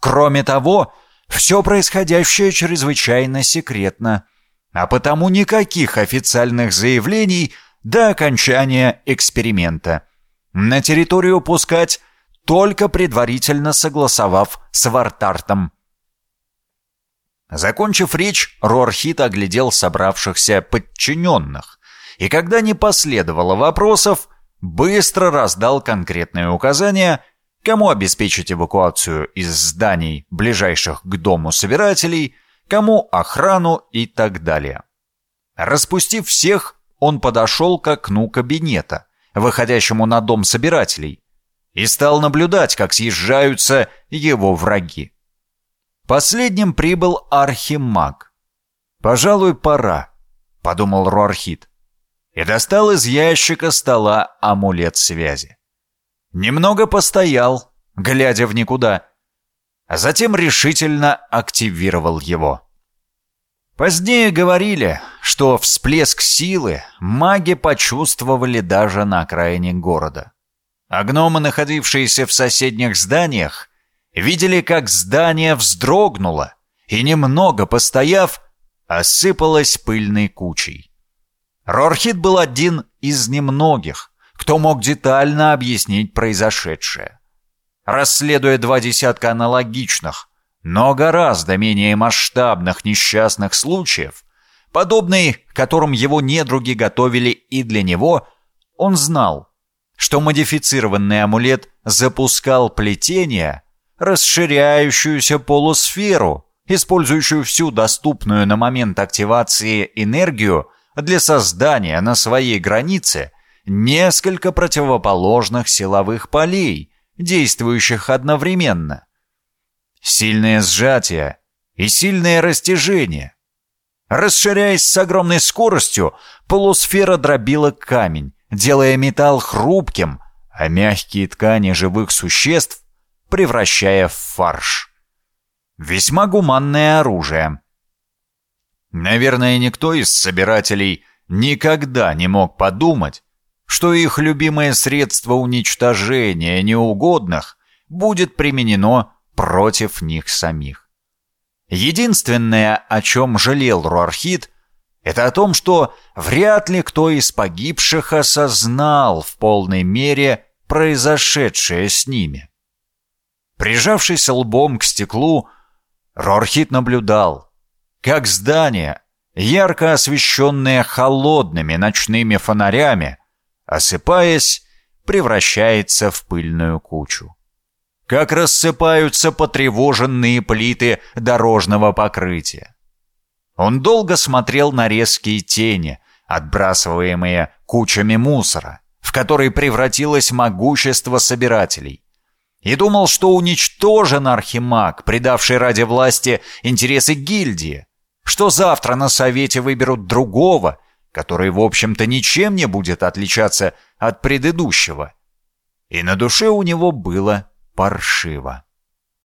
Кроме того, все происходящее чрезвычайно секретно. а потому никаких официальных заявлений до окончания эксперимента. На территорию пускать только предварительно согласовав с Вартартом. Закончив речь, Рорхит оглядел собравшихся подчиненных, и когда не последовало вопросов, быстро раздал конкретные указания, кому обеспечить эвакуацию из зданий, ближайших к дому собирателей, кому охрану и так далее. Распустив всех, он подошел к окну кабинета, выходящему на дом собирателей, и стал наблюдать, как съезжаются его враги. Последним прибыл архимаг. «Пожалуй, пора», — подумал Руархит, и достал из ящика стола амулет связи. Немного постоял, глядя в никуда, а затем решительно активировал его. Позднее говорили, что всплеск силы маги почувствовали даже на окраине города. А гномы, находившиеся в соседних зданиях, видели, как здание вздрогнуло и, немного постояв, осыпалось пыльной кучей. Рорхит был один из немногих, кто мог детально объяснить произошедшее. Расследуя два десятка аналогичных, но гораздо менее масштабных несчастных случаев, подобные, которым его недруги готовили и для него, он знал, что модифицированный амулет запускал плетение, расширяющуюся полусферу, использующую всю доступную на момент активации энергию для создания на своей границе несколько противоположных силовых полей, действующих одновременно. Сильное сжатие и сильное растяжение. Расширяясь с огромной скоростью, полусфера дробила камень, делая металл хрупким, а мягкие ткани живых существ превращая в фарш. Весьма гуманное оружие. Наверное, никто из собирателей никогда не мог подумать, что их любимое средство уничтожения неугодных будет применено против них самих. Единственное, о чем жалел Руархит, это о том, что вряд ли кто из погибших осознал в полной мере произошедшее с ними. Прижавшись лбом к стеклу, Рорхит наблюдал, как здание, ярко освещенное холодными ночными фонарями, осыпаясь, превращается в пыльную кучу. Как рассыпаются потревоженные плиты дорожного покрытия. Он долго смотрел на резкие тени, отбрасываемые кучами мусора, в который превратилось могущество собирателей. И думал, что уничтожен архимаг, предавший ради власти интересы гильдии, что завтра на совете выберут другого, который, в общем-то, ничем не будет отличаться от предыдущего. И на душе у него было паршиво.